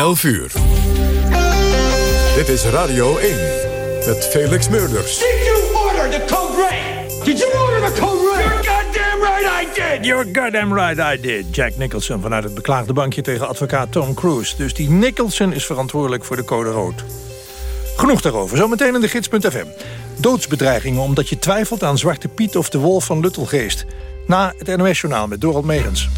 11 uur. Dit is Radio 1 met Felix Meurders. Did you order the code red? Did you order the code red? You're goddamn right I did! You're goddamn right I did. Jack Nicholson vanuit het beklaagde bankje tegen advocaat Tom Cruise. Dus die Nicholson is verantwoordelijk voor de code rood. Genoeg daarover, zometeen in de gids.fm. Doodsbedreigingen omdat je twijfelt aan Zwarte Piet of de Wolf van Luttelgeest. Na het NOS-journaal met Dorald Megens.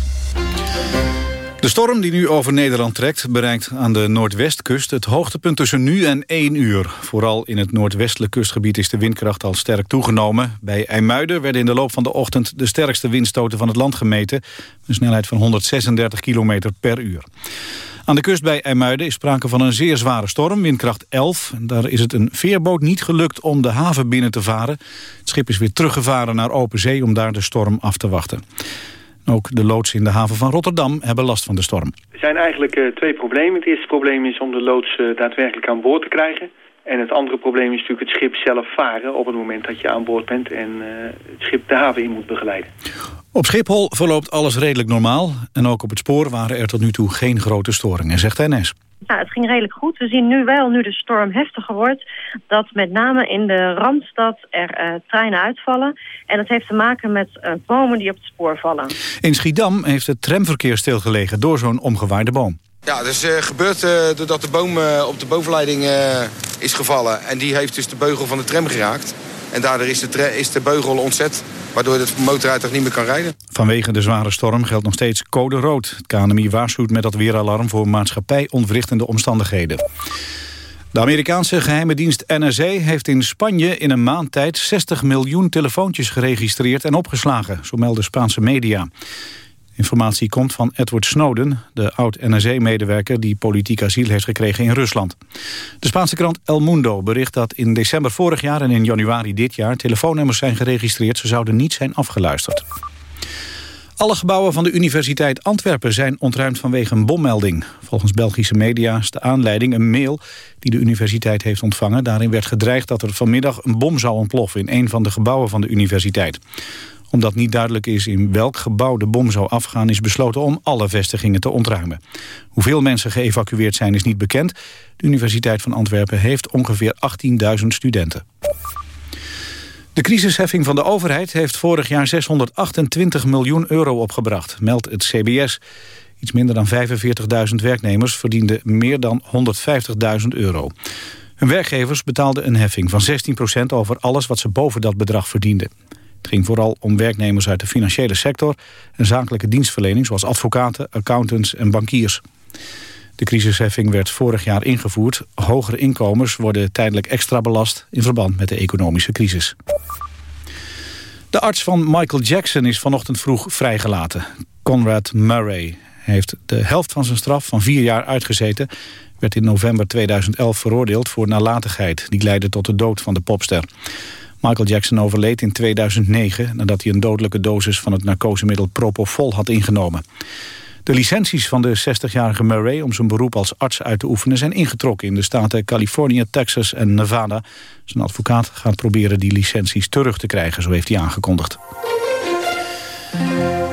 De storm die nu over Nederland trekt bereikt aan de noordwestkust het hoogtepunt tussen nu en 1 uur. Vooral in het noordwestelijk kustgebied is de windkracht al sterk toegenomen. Bij IJmuiden werden in de loop van de ochtend de sterkste windstoten van het land gemeten. Een snelheid van 136 km per uur. Aan de kust bij IJmuiden is sprake van een zeer zware storm, windkracht 11. Daar is het een veerboot niet gelukt om de haven binnen te varen. Het schip is weer teruggevaren naar open zee om daar de storm af te wachten. Ook de loodsen in de haven van Rotterdam hebben last van de storm. Er zijn eigenlijk uh, twee problemen. Het eerste probleem is om de loods uh, daadwerkelijk aan boord te krijgen. En het andere probleem is natuurlijk het schip zelf varen op het moment dat je aan boord bent en uh, het schip de haven in moet begeleiden. Op Schiphol verloopt alles redelijk normaal. En ook op het spoor waren er tot nu toe geen grote storingen, zegt NS. Ja, het ging redelijk goed. We zien nu wel, nu de storm heftiger wordt... dat met name in de Randstad er uh, treinen uitvallen. En dat heeft te maken met uh, bomen die op het spoor vallen. In Schiedam heeft het tramverkeer stilgelegen door zo'n omgewaaide boom. Ja, dat is uh, gebeurd doordat de boom op de bovenleiding is gevallen. En die heeft dus de beugel van de tram geraakt. En daardoor is de, is de beugel ontzet, waardoor het motorrijtuig niet meer kan rijden. Vanwege de zware storm geldt nog steeds code rood. Het KNMI waarschuwt met dat weeralarm voor maatschappij ontwrichtende omstandigheden. De Amerikaanse geheime dienst NSA heeft in Spanje in een maand tijd 60 miljoen telefoontjes geregistreerd en opgeslagen, zo melden Spaanse media. Informatie komt van Edward Snowden, de oud-NSA-medewerker... die politiek asiel heeft gekregen in Rusland. De Spaanse krant El Mundo bericht dat in december vorig jaar... en in januari dit jaar telefoonnummers zijn geregistreerd. Ze zouden niet zijn afgeluisterd. Alle gebouwen van de Universiteit Antwerpen zijn ontruimd vanwege een bommelding. Volgens Belgische media is de aanleiding een mail die de universiteit heeft ontvangen. Daarin werd gedreigd dat er vanmiddag een bom zou ontploffen in een van de gebouwen van de universiteit omdat niet duidelijk is in welk gebouw de bom zou afgaan... is besloten om alle vestigingen te ontruimen. Hoeveel mensen geëvacueerd zijn is niet bekend. De Universiteit van Antwerpen heeft ongeveer 18.000 studenten. De crisisheffing van de overheid heeft vorig jaar 628 miljoen euro opgebracht, meldt het CBS. Iets minder dan 45.000 werknemers verdienden meer dan 150.000 euro. Hun werkgevers betaalden een heffing van 16% over alles wat ze boven dat bedrag verdienden. Het ging vooral om werknemers uit de financiële sector... en zakelijke dienstverlening zoals advocaten, accountants en bankiers. De crisisheffing werd vorig jaar ingevoerd. Hogere inkomens worden tijdelijk extra belast... in verband met de economische crisis. De arts van Michael Jackson is vanochtend vroeg vrijgelaten. Conrad Murray heeft de helft van zijn straf van vier jaar uitgezeten... werd in november 2011 veroordeeld voor nalatigheid. Die leidde tot de dood van de popster. Michael Jackson overleed in 2009 nadat hij een dodelijke dosis van het narcosemiddel Propofol had ingenomen. De licenties van de 60-jarige Murray om zijn beroep als arts uit te oefenen zijn ingetrokken in de staten Californië, Texas en Nevada. Zijn advocaat gaat proberen die licenties terug te krijgen, zo heeft hij aangekondigd.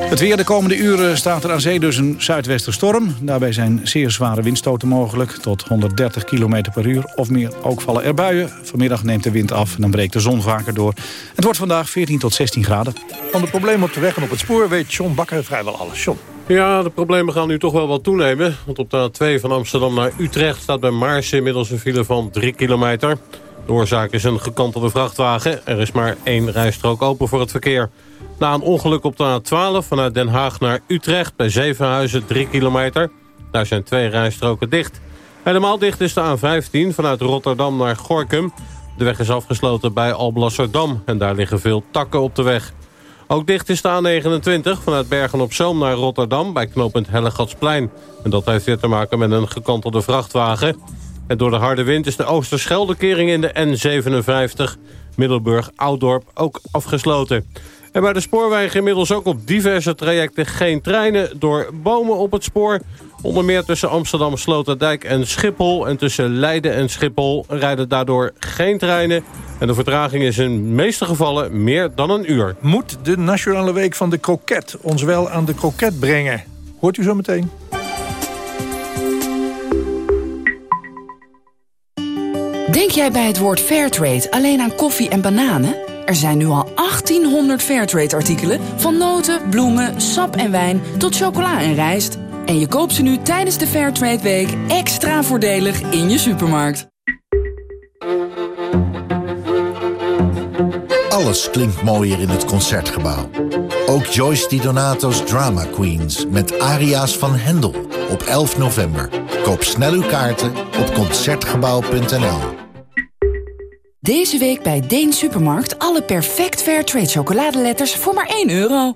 Het weer de komende uren staat er aan zee dus een zuidwesterstorm. Daarbij zijn zeer zware windstoten mogelijk, tot 130 km per uur of meer. Ook vallen er buien. Vanmiddag neemt de wind af en dan breekt de zon vaker door. Het wordt vandaag 14 tot 16 graden. Van de problemen op de weg en op het spoor weet John Bakker vrijwel alles. John. Ja, de problemen gaan nu toch wel wat toenemen. Want op de A2 van Amsterdam naar Utrecht staat bij Maarsen inmiddels een file van 3 kilometer. De oorzaak is een gekantelde vrachtwagen. Er is maar één rijstrook open voor het verkeer. Na een ongeluk op de A12 vanuit Den Haag naar Utrecht... bij Zevenhuizen 3 kilometer. Daar zijn twee rijstroken dicht. Helemaal dicht is de A15 vanuit Rotterdam naar Gorkum. De weg is afgesloten bij Alblasserdam en daar liggen veel takken op de weg. Ook dicht is de A29 vanuit Bergen-op-Zoom naar Rotterdam... bij knooppunt Hellegatsplein. En dat heeft weer te maken met een gekantelde vrachtwagen. En door de harde wind is de Oosterscheldekering in de N57... Middelburg-Ouddorp ook afgesloten. En bij de spoorwegen inmiddels ook op diverse trajecten geen treinen door bomen op het spoor. Onder meer tussen Amsterdam, Sloterdijk en Schiphol. En tussen Leiden en Schiphol rijden daardoor geen treinen. En de vertraging is in de meeste gevallen meer dan een uur. Moet de Nationale Week van de Kroket ons wel aan de kroket brengen? Hoort u zo meteen. Denk jij bij het woord Fairtrade alleen aan koffie en bananen? Er zijn nu al 1800 Fairtrade-artikelen... van noten, bloemen, sap en wijn tot chocola en rijst. En je koopt ze nu tijdens de Fairtrade Week extra voordelig in je supermarkt. Alles klinkt mooier in het Concertgebouw. Ook Joyce Di Donato's Drama Queens met aria's van Hendel op 11 november. Koop snel uw kaarten op Concertgebouw.nl. Deze week bij Deen Supermarkt alle perfect fair trade chocoladeletters voor maar 1 euro.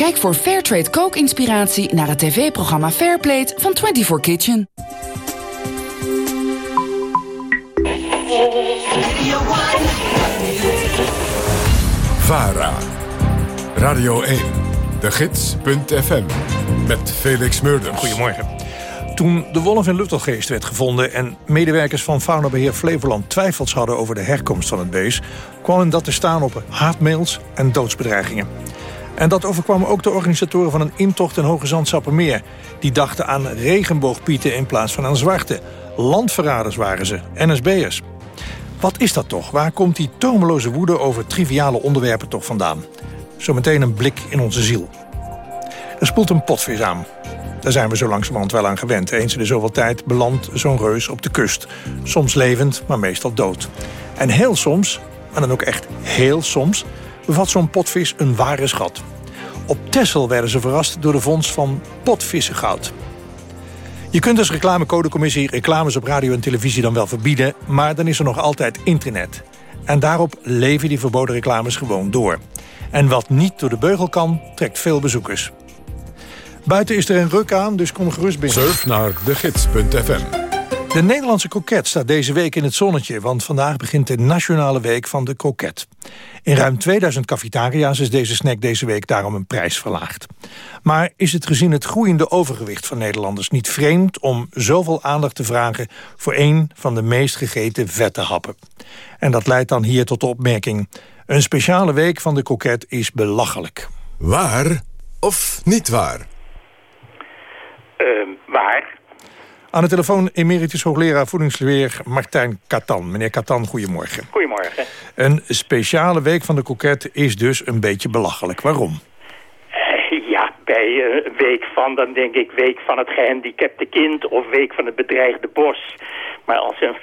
Kijk voor Fairtrade kookinspiratie naar het tv-programma Fairplate van 24 Kitchen. VARA. Radio 1. De Gids.fm. Met Felix Murders. Goedemorgen. Toen de wolf in Luttelgeest werd gevonden... en medewerkers van Faunabeheer Flevoland twijfels hadden over de herkomst van het beest... kwam dat te staan op haatmails en doodsbedreigingen. En dat overkwam ook de organisatoren van een intocht in Hoge Zand-Sappermeer. Die dachten aan regenboogpieten in plaats van aan zwarte. Landverraders waren ze, NSB'ers. Wat is dat toch? Waar komt die tomeloze woede over triviale onderwerpen toch vandaan? Zometeen een blik in onze ziel. Er spoelt een potvis aan. Daar zijn we zo langzamerhand wel aan gewend. Eens in de zoveel tijd belandt zo'n reus op de kust. Soms levend, maar meestal dood. En heel soms, maar dan ook echt heel soms... bevat zo'n potvis een ware schat. Op Texel werden ze verrast door de vondst van potvissengoud. Je kunt als reclamecodecommissie reclames op radio en televisie dan wel verbieden... maar dan is er nog altijd internet. En daarop leven die verboden reclames gewoon door. En wat niet door de beugel kan, trekt veel bezoekers. Buiten is er een ruk aan, dus kom gerust binnen. Surf naar degids.fm. De Nederlandse kroket staat deze week in het zonnetje... want vandaag begint de Nationale Week van de Kroket. In ruim 2000 cafetaria's is deze snack deze week daarom een prijs verlaagd. Maar is het gezien het groeiende overgewicht van Nederlanders niet vreemd... om zoveel aandacht te vragen voor een van de meest gegeten vette happen? En dat leidt dan hier tot de opmerking... een speciale week van de kroket is belachelijk. Waar of niet waar? Uh, waar? Aan de telefoon emeritus hoogleraar voedingsleer Martijn Katan. Meneer Katan, goedemorgen. Goedemorgen. Een speciale week van de koket is dus een beetje belachelijk. Waarom? Ja, bij een week van, dan denk ik week van het gehandicapte kind... of week van het bedreigde bos. Maar als een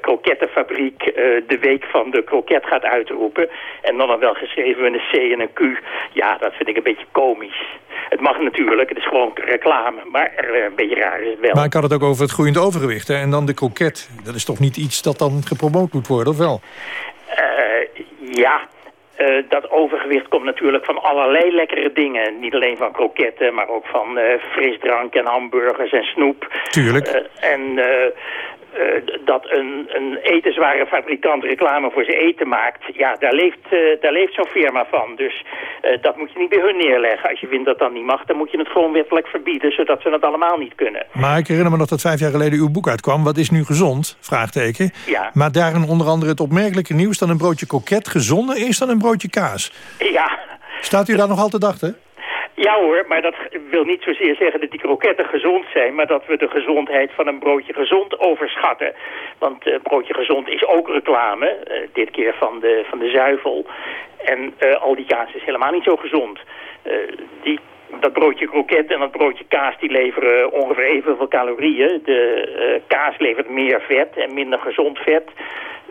krokettenfabriek uh, de week van de kroket gaat uitroepen... en dan dan wel geschreven met een C en een Q... ja, dat vind ik een beetje komisch. Het mag natuurlijk, het is gewoon reclame, maar uh, een beetje raar is het wel. Maar ik had het ook over het groeiend overgewicht. Hè? En dan de kroket, dat is toch niet iets dat dan gepromoot moet worden, of wel? ja, uh, dat overgewicht komt natuurlijk van allerlei lekkere dingen. Niet alleen van kroketten, maar ook van uh, frisdrank en hamburgers en snoep. Tuurlijk. Uh, en dat een, een etenswarenfabrikant reclame voor zijn eten maakt... ja, daar leeft, uh, daar leeft zo'n firma van. Dus uh, dat moet je niet bij hun neerleggen. Als je vindt dat dat niet mag, dan moet je het gewoon wettelijk verbieden... zodat ze het allemaal niet kunnen. Maar ik herinner me nog dat vijf jaar geleden uw boek uitkwam... Wat is nu gezond? Vraagteken. Ja. Maar daarin onder andere het opmerkelijke nieuws... dat een broodje koket gezonder is dan een broodje kaas. Ja. Staat u daar nog altijd achter? Ja hoor, maar dat wil niet zozeer zeggen dat die kroketten gezond zijn... maar dat we de gezondheid van een broodje gezond overschatten. Want uh, broodje gezond is ook reclame, uh, dit keer van de, van de zuivel. En uh, al die kaas is helemaal niet zo gezond. die, dat broodje kroket en dat broodje kaas die leveren ongeveer evenveel calorieën. De kaas levert meer vet en minder gezond vet...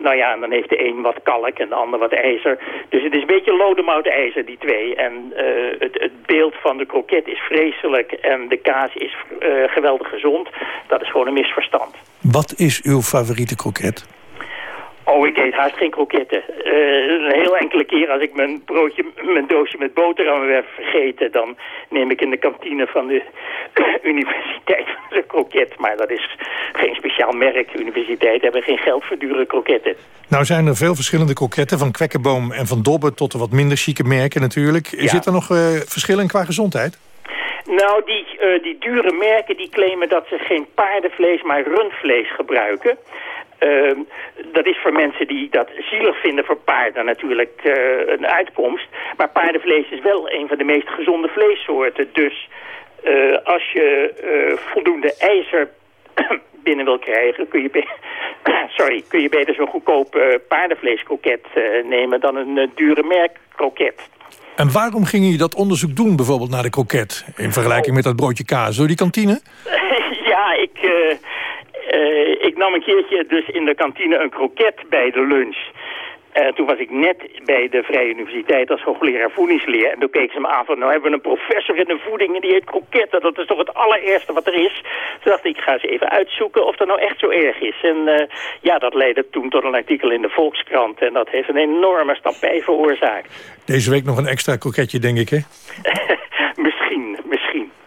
Nou ja, en dan heeft de een wat kalk en de ander wat ijzer. Dus het is een beetje lodemout ijzer, die twee. En uh, het, het, beeld van de kroket is vreselijk en de kaas is uh, geweldig gezond. Dat is gewoon een misverstand. Wat is uw favoriete kroket? Oh, ik eet haast geen kroketten. Uh, een heel enkele keer als ik mijn broodje, mijn doosje met boterhammen werd vergeten... dan neem ik in de kantine van de universiteit de kroket. Maar dat is geen speciaal merk. Universiteiten hebben geen geld voor dure kroketten. Nou zijn er veel verschillende kroketten, van kwekkenboom en van dobben... tot de wat minder chique merken natuurlijk. Ja. Zit er nog uh, verschillen qua gezondheid? Nou, die, uh, die dure merken die claimen dat ze geen paardenvlees, maar rundvlees gebruiken. Uh, dat is voor mensen die dat zielig vinden voor paarden natuurlijk uh, een uitkomst. Maar paardenvlees is wel een van de meest gezonde vleessoorten. Dus uh, als je voldoende ijzer binnen wil krijgen... kun je, sorry, kun je beter zo'n goedkoop paardenvleeskroket nemen dan een dure merkkroket. En waarom ging je dat onderzoek doen, bijvoorbeeld naar de kroket... in vergelijking met dat broodje kaas? Door die kantine? ja, ik, ik nam een keertje dus in de kantine een kroket bij de lunch... Uh, toen was ik net bij de Vrije Universiteit als hoogleraar voedingsleer. En toen keek ze me aan van, nou hebben we een professor in de voeding en die heet kroketten. Dat is toch het allereerste wat er is. Toen dacht ik, ik ga eens even uitzoeken of dat nou echt zo erg is. En uh, ja, dat leidde toen tot een artikel in de Volkskrant. En dat heeft een enorme stampij veroorzaakt. Deze week nog een extra kroketje, denk ik, hè?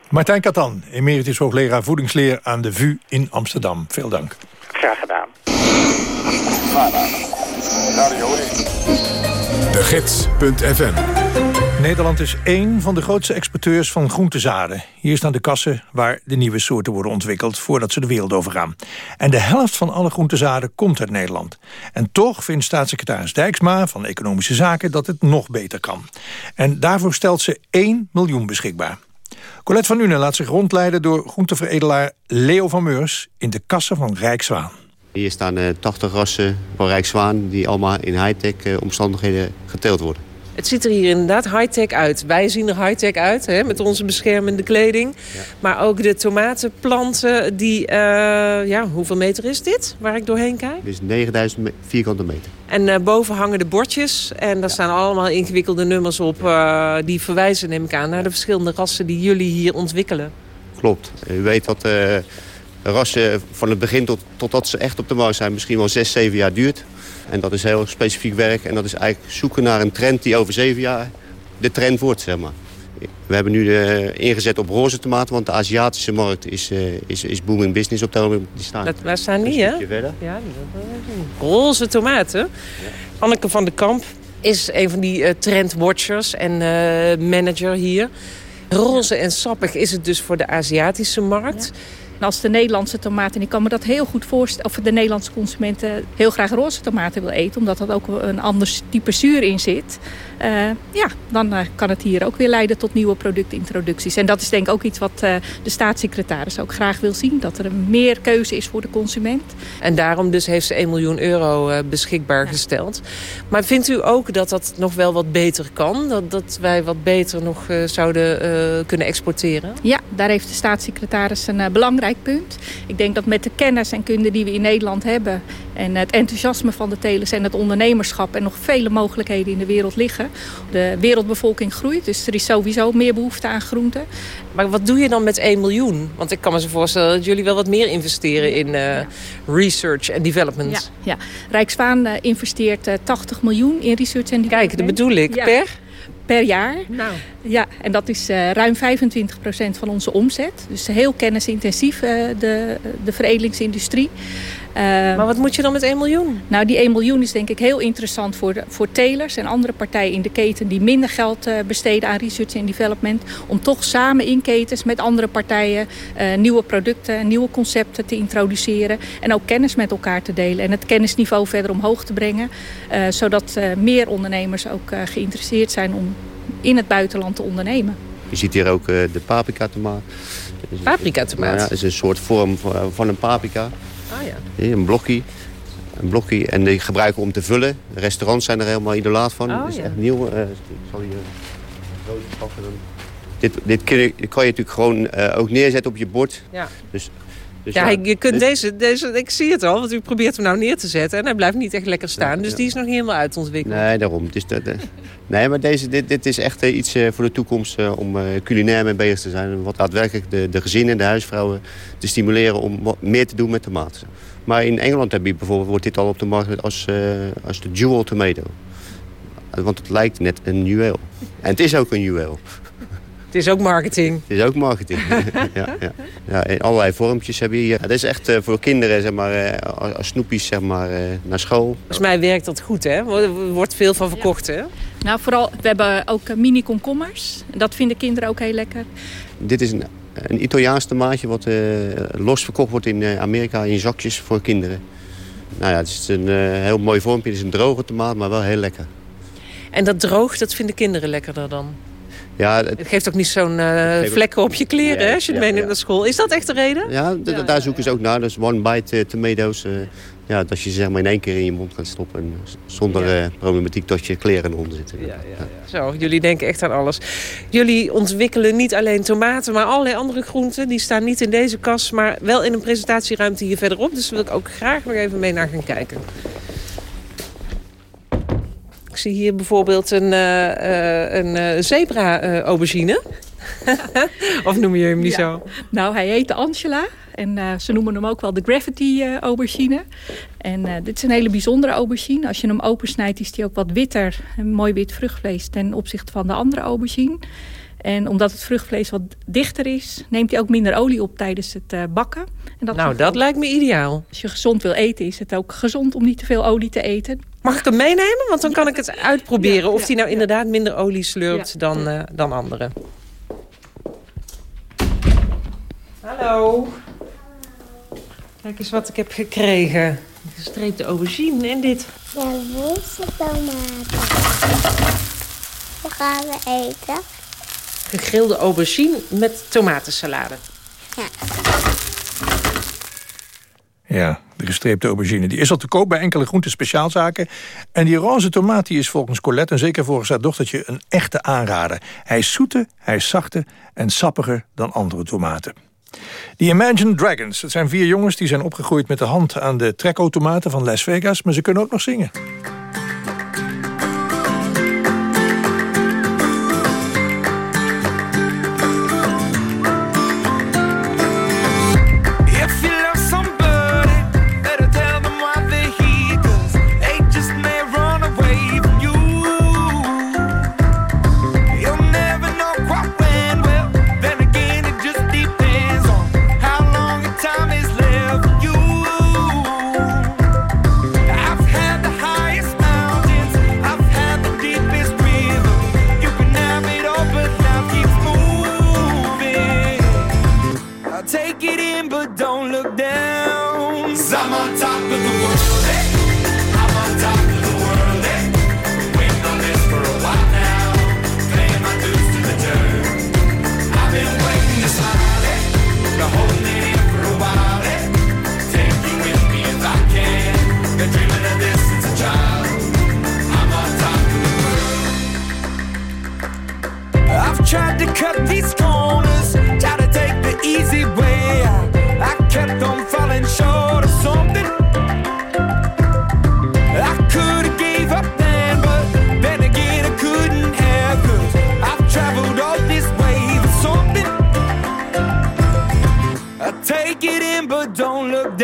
Martijn Katan, emeritus hoogleraar voedingsleer aan de VU in Amsterdam. Veel dank. Graag gedaan. De Gids.fm Nederland is één van de grootste exporteurs van groentezaden. Hier staan de kassen waar de nieuwe soorten worden ontwikkeld... voordat ze de wereld overgaan. En de helft van alle groentezaden komt uit Nederland. En toch vindt staatssecretaris Dijksma van Economische Zaken... dat het nog beter kan. En daarvoor stelt ze 1 miljoen beschikbaar. Colette van Unen laat zich rondleiden door groenteveredelaar Leo van Meurs... in de kassen van Rijkswaan. Hier staan uh, 80 rassen van Rijkszwaan die allemaal in high-tech uh, omstandigheden geteeld worden. Het ziet er hier inderdaad high-tech uit. Wij zien er high-tech uit hè, met onze beschermende kleding. Ja. Maar ook de tomatenplanten, die, uh, ja, hoeveel meter is dit waar ik doorheen kijk? Dit is 9000 vierkante meter. En uh, boven hangen de bordjes en daar ja. staan allemaal ingewikkelde nummers op. Uh, die verwijzen neem ik aan naar de verschillende rassen die jullie hier ontwikkelen. Klopt. U weet dat rassen van het begin tot, totdat ze echt op de markt zijn... misschien wel zes, zeven jaar duurt. En dat is heel specifiek werk. En dat is eigenlijk zoeken naar een trend die over zeven jaar de trend wordt, zeg maar. We hebben nu de, ingezet op roze tomaten, want de Aziatische markt is, uh, is, is booming business op het Die staan dat, waar staan die, hè? Ja, roze tomaten. Ja. Anneke van de Kamp is een van die uh, trendwatchers en uh, manager hier. Roze en sappig is het dus voor de Aziatische markt. Ja. Als de Nederlandse tomaten, ik kan me dat heel goed voorstellen... of de Nederlandse consumenten heel graag roze tomaten wil eten... omdat dat ook een ander type zuur in zit... Uh, ja, dan uh, kan het hier ook weer leiden tot nieuwe productintroducties. En dat is denk ik ook iets wat uh, de staatssecretaris ook graag wil zien. Dat er meer keuze is voor de consument. En daarom dus heeft ze 1 miljoen euro beschikbaar ja. gesteld. Maar vindt u ook dat dat nog wel wat beter kan? Dat, dat wij wat beter nog zouden kunnen exporteren? Ja, daar heeft de staatssecretaris een belangrijk punt. Ik denk dat met de kennis en kunde die we in Nederland hebben... en het enthousiasme van de telers en het ondernemerschap... en nog vele mogelijkheden in de wereld liggen de wereldbevolking groeit, dus er is sowieso meer behoefte aan groenten. Maar wat doe je dan met 1 miljoen? Want ik kan me zo voorstellen dat jullie wel wat meer investeren in uh, research en development. Ja, ja. Rijkswaan uh, investeert uh, 80 miljoen in research en development. Kijk, dat bedoel ik. Ja. Per? per jaar. Nou. Ja, en dat is uh, ruim 25% van onze omzet. Dus heel kennisintensief uh, de, de veredelingsindustrie. Uh, maar wat moet je dan met 1 miljoen? Nou, die 1 miljoen is denk ik heel interessant voor, de, voor telers en andere partijen in de keten... die minder geld besteden aan research en development... om toch samen in ketens met andere partijen nieuwe producten, nieuwe concepten te introduceren... en ook kennis met elkaar te delen en het kennisniveau verder omhoog te brengen... zodat meer ondernemers ook geïnteresseerd zijn om in het buitenland te ondernemen. Je ziet hier ook de paprika tomaat. Paprika tomaat? Nou ja, is een soort vorm van een paprika. Ah, ja. Een blokje. Een blokje. En die gebruiken we om te vullen. De restaurants zijn er helemaal idolaat van. Oh, dat is ja. echt nieuw. Uh, ik zal hier rood pakken. Dit, dit, kun je, dit kan je natuurlijk gewoon uh, ook neerzetten op je bord. Ja. Dus, dus ja, je kunt deze, deze, ik zie het al, want u probeert hem nou neer te zetten en hij blijft niet echt lekker staan. Ja, dus ja. die is nog niet helemaal uitontwikkeld. Nee, daarom. Dus de, de, nee, maar deze, dit, dit is echt uh, iets uh, voor de toekomst om culinair mee bezig te zijn. Wat daadwerkelijk de, de gezinnen, de huisvrouwen te stimuleren om wat meer te doen met tomaten. Maar in Engeland heb je bijvoorbeeld, wordt dit al op de markt als, als de jewel tomato. Want het lijkt net een juweel. En het is ook een juweel. Het is ook marketing. Het is ook marketing. ja, ja. ja, in allerlei vormpjes heb je hier. Het is echt uh, voor kinderen, zeg maar, uh, als snoepjes zeg maar, uh, naar school. Volgens mij werkt dat goed, hè? Er wordt veel van verkocht, hè? Nou, vooral, we hebben ook mini komkommers. Dat vinden kinderen ook heel lekker. Dit is een, een Italiaans tomaatje wat los verkocht wordt in Amerika in zakjes voor kinderen. Nou ja, het is een heel mooi vormpje. Het is een droge tomaat, maar wel heel lekker. En dat droog, dat vinden kinderen lekkerder dan? Ja, het, het geeft ook niet zo'n uh, vlekken op je kleren hè, als je het ja, meeneemt naar school. Is dat echt de reden? Ja, daar zoeken ze ook naar. Dus one bite uh, tomatoes. Uh, ja, dat je ze zeg maar in één keer in je mond kan stoppen. Zonder problematiek dat je kleren eronder zitten. Ja, Zo, jullie denken echt aan alles. Jullie ontwikkelen niet alleen tomaten, maar allerlei andere groenten. Die staan niet in deze kas, maar wel in een presentatieruimte hier verderop. Dus daar wil ik ook graag nog even mee naar gaan kijken. Ik zie hier bijvoorbeeld een, uh, een uh, zebra-aubergine. of noem je hem niet ja. zo? Nou, hij heet de Angela. En uh, ze noemen hem ook wel de Gravity aubergine. En dit is een hele bijzondere aubergine. Als je hem opensnijdt is die ook wat witter. Een mooi wit vruchtvlees ten opzichte van de andere aubergine. En omdat het vruchtvlees wat dichter is, neemt hij ook minder olie op tijdens het uh, bakken. En dat nou, dat lijkt me ideaal. Als je gezond wil eten, is het ook gezond om niet te veel olie te eten. Mag ik hem meenemen? Want dan kan ik het uitproberen of hij nou inderdaad minder olie slurpt dan, uh, dan anderen. Hallo. Kijk eens wat ik heb gekregen. Gestreepte aubergine en dit. Ja, deze tomaten. Wat gaan we eten? gegrilde aubergine met tomatensalade. Ja. Ja, de gestreepte aubergine. Die is al te koop bij enkele groente speciaalzaken. En die roze tomaat die is volgens Colette... en zeker volgens haar dochtertje een echte aanrader. Hij is zoeter, hij is zachter en sappiger dan andere tomaten. Die Imagine Dragons, dat zijn vier jongens die zijn opgegroeid met de hand aan de trekautomaten van Las Vegas... maar ze kunnen ook nog zingen.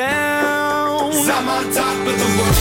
I'm on top of the world.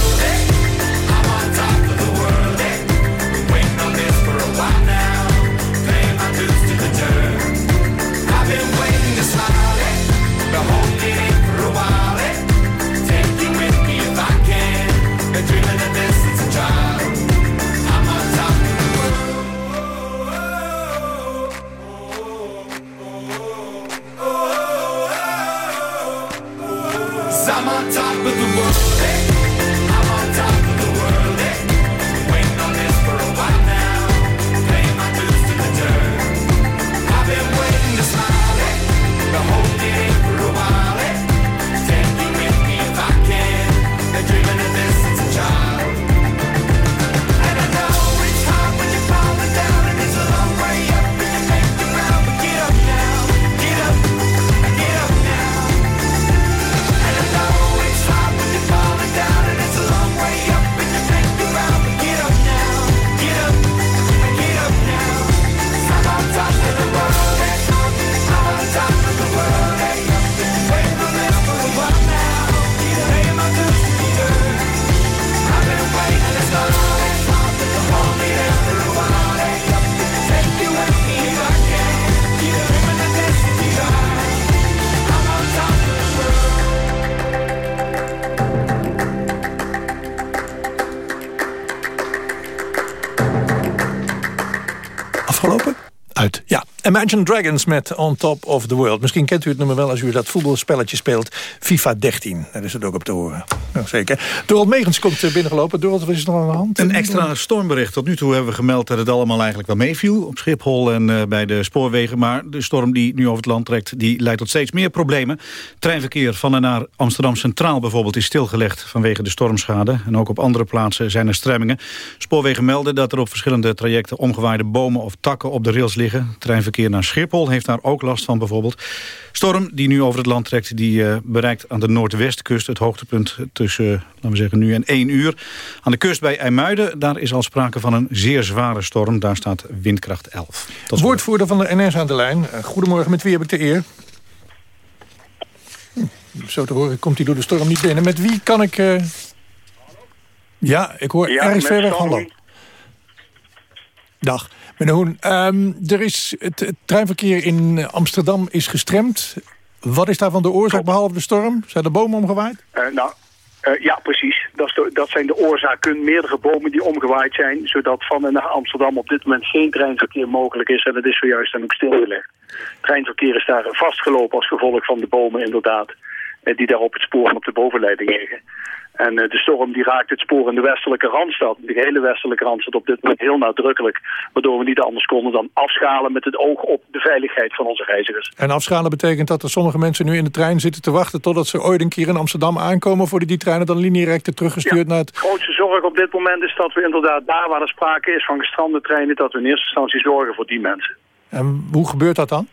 Imagine Dragons met On Top of the World. Misschien kent u het nummer wel als u dat voetbalspelletje speelt. FIFA 13, daar is het ook op te horen. Nou, zeker. Dorot Megens komt eh, binnengelopen. Dorot, wat is er nog aan de hand? Een extra stormbericht. Tot nu toe hebben we gemeld dat het allemaal eigenlijk wel meeviel... op Schiphol en uh, bij de spoorwegen. Maar de storm die nu over het land trekt... die leidt tot steeds meer problemen. Treinverkeer van en naar Amsterdam Centraal bijvoorbeeld... is stilgelegd vanwege de stormschade. En ook op andere plaatsen zijn er stremmingen. Spoorwegen melden dat er op verschillende trajecten... omgewaaide bomen of takken op de rails liggen. Treinverkeer naar Schiphol heeft daar ook last van bijvoorbeeld. Storm die nu over het land trekt, die uh, bereikt aan de noordwestkust... het hoogtepunt laten we zeggen, nu en 1 uur. Aan de kust bij IJmuiden, daar is al sprake van een zeer zware storm. Daar staat windkracht 11. Tot Woordvoerder van de NS aan de lijn. Uh, goedemorgen, met wie heb ik de eer? Hm, zo te horen komt hij door de storm niet binnen. Met wie kan ik... Uh... Ja, ik hoor ja, ergens ver weg. Hallo. Dag. Meneer Hoen, um, er is het, het, treinverkeer in Amsterdam is gestremd. Wat is daarvan de oorzaak behalve de storm? Zijn er bomen omgewaaid? Uh, nou, uh, ja, precies. Dat, de, dat, zijn de oorzaken. Meerdere bomen die omgewaaid zijn... zodat van en naar Amsterdam op dit moment geen treinverkeer mogelijk is. En dat is zojuist dan ook stilgelegd. Treinverkeer is daar vastgelopen als gevolg van de bomen inderdaad... die daar op het spoor en op de bovenleiding liggen. En uh, de storm die raakt het spoor in de westelijke Randstad. De hele westelijke Randstad op dit moment heel nadrukkelijk. Waardoor we niet anders konden dan afschalen met het oog op de veiligheid van onze reizigers. En afschalen betekent dat er sommige mensen nu in de trein zitten te wachten... totdat ze ooit een keer in Amsterdam aankomen... voordat die treinen dan linierecht teruggestuurd ja, naar het... De grootste zorg op dit moment is dat we inderdaad daar waar er sprake is van gestrande treinen... dat we in eerste instantie zorgen voor die mensen. En hoe gebeurt dat dan?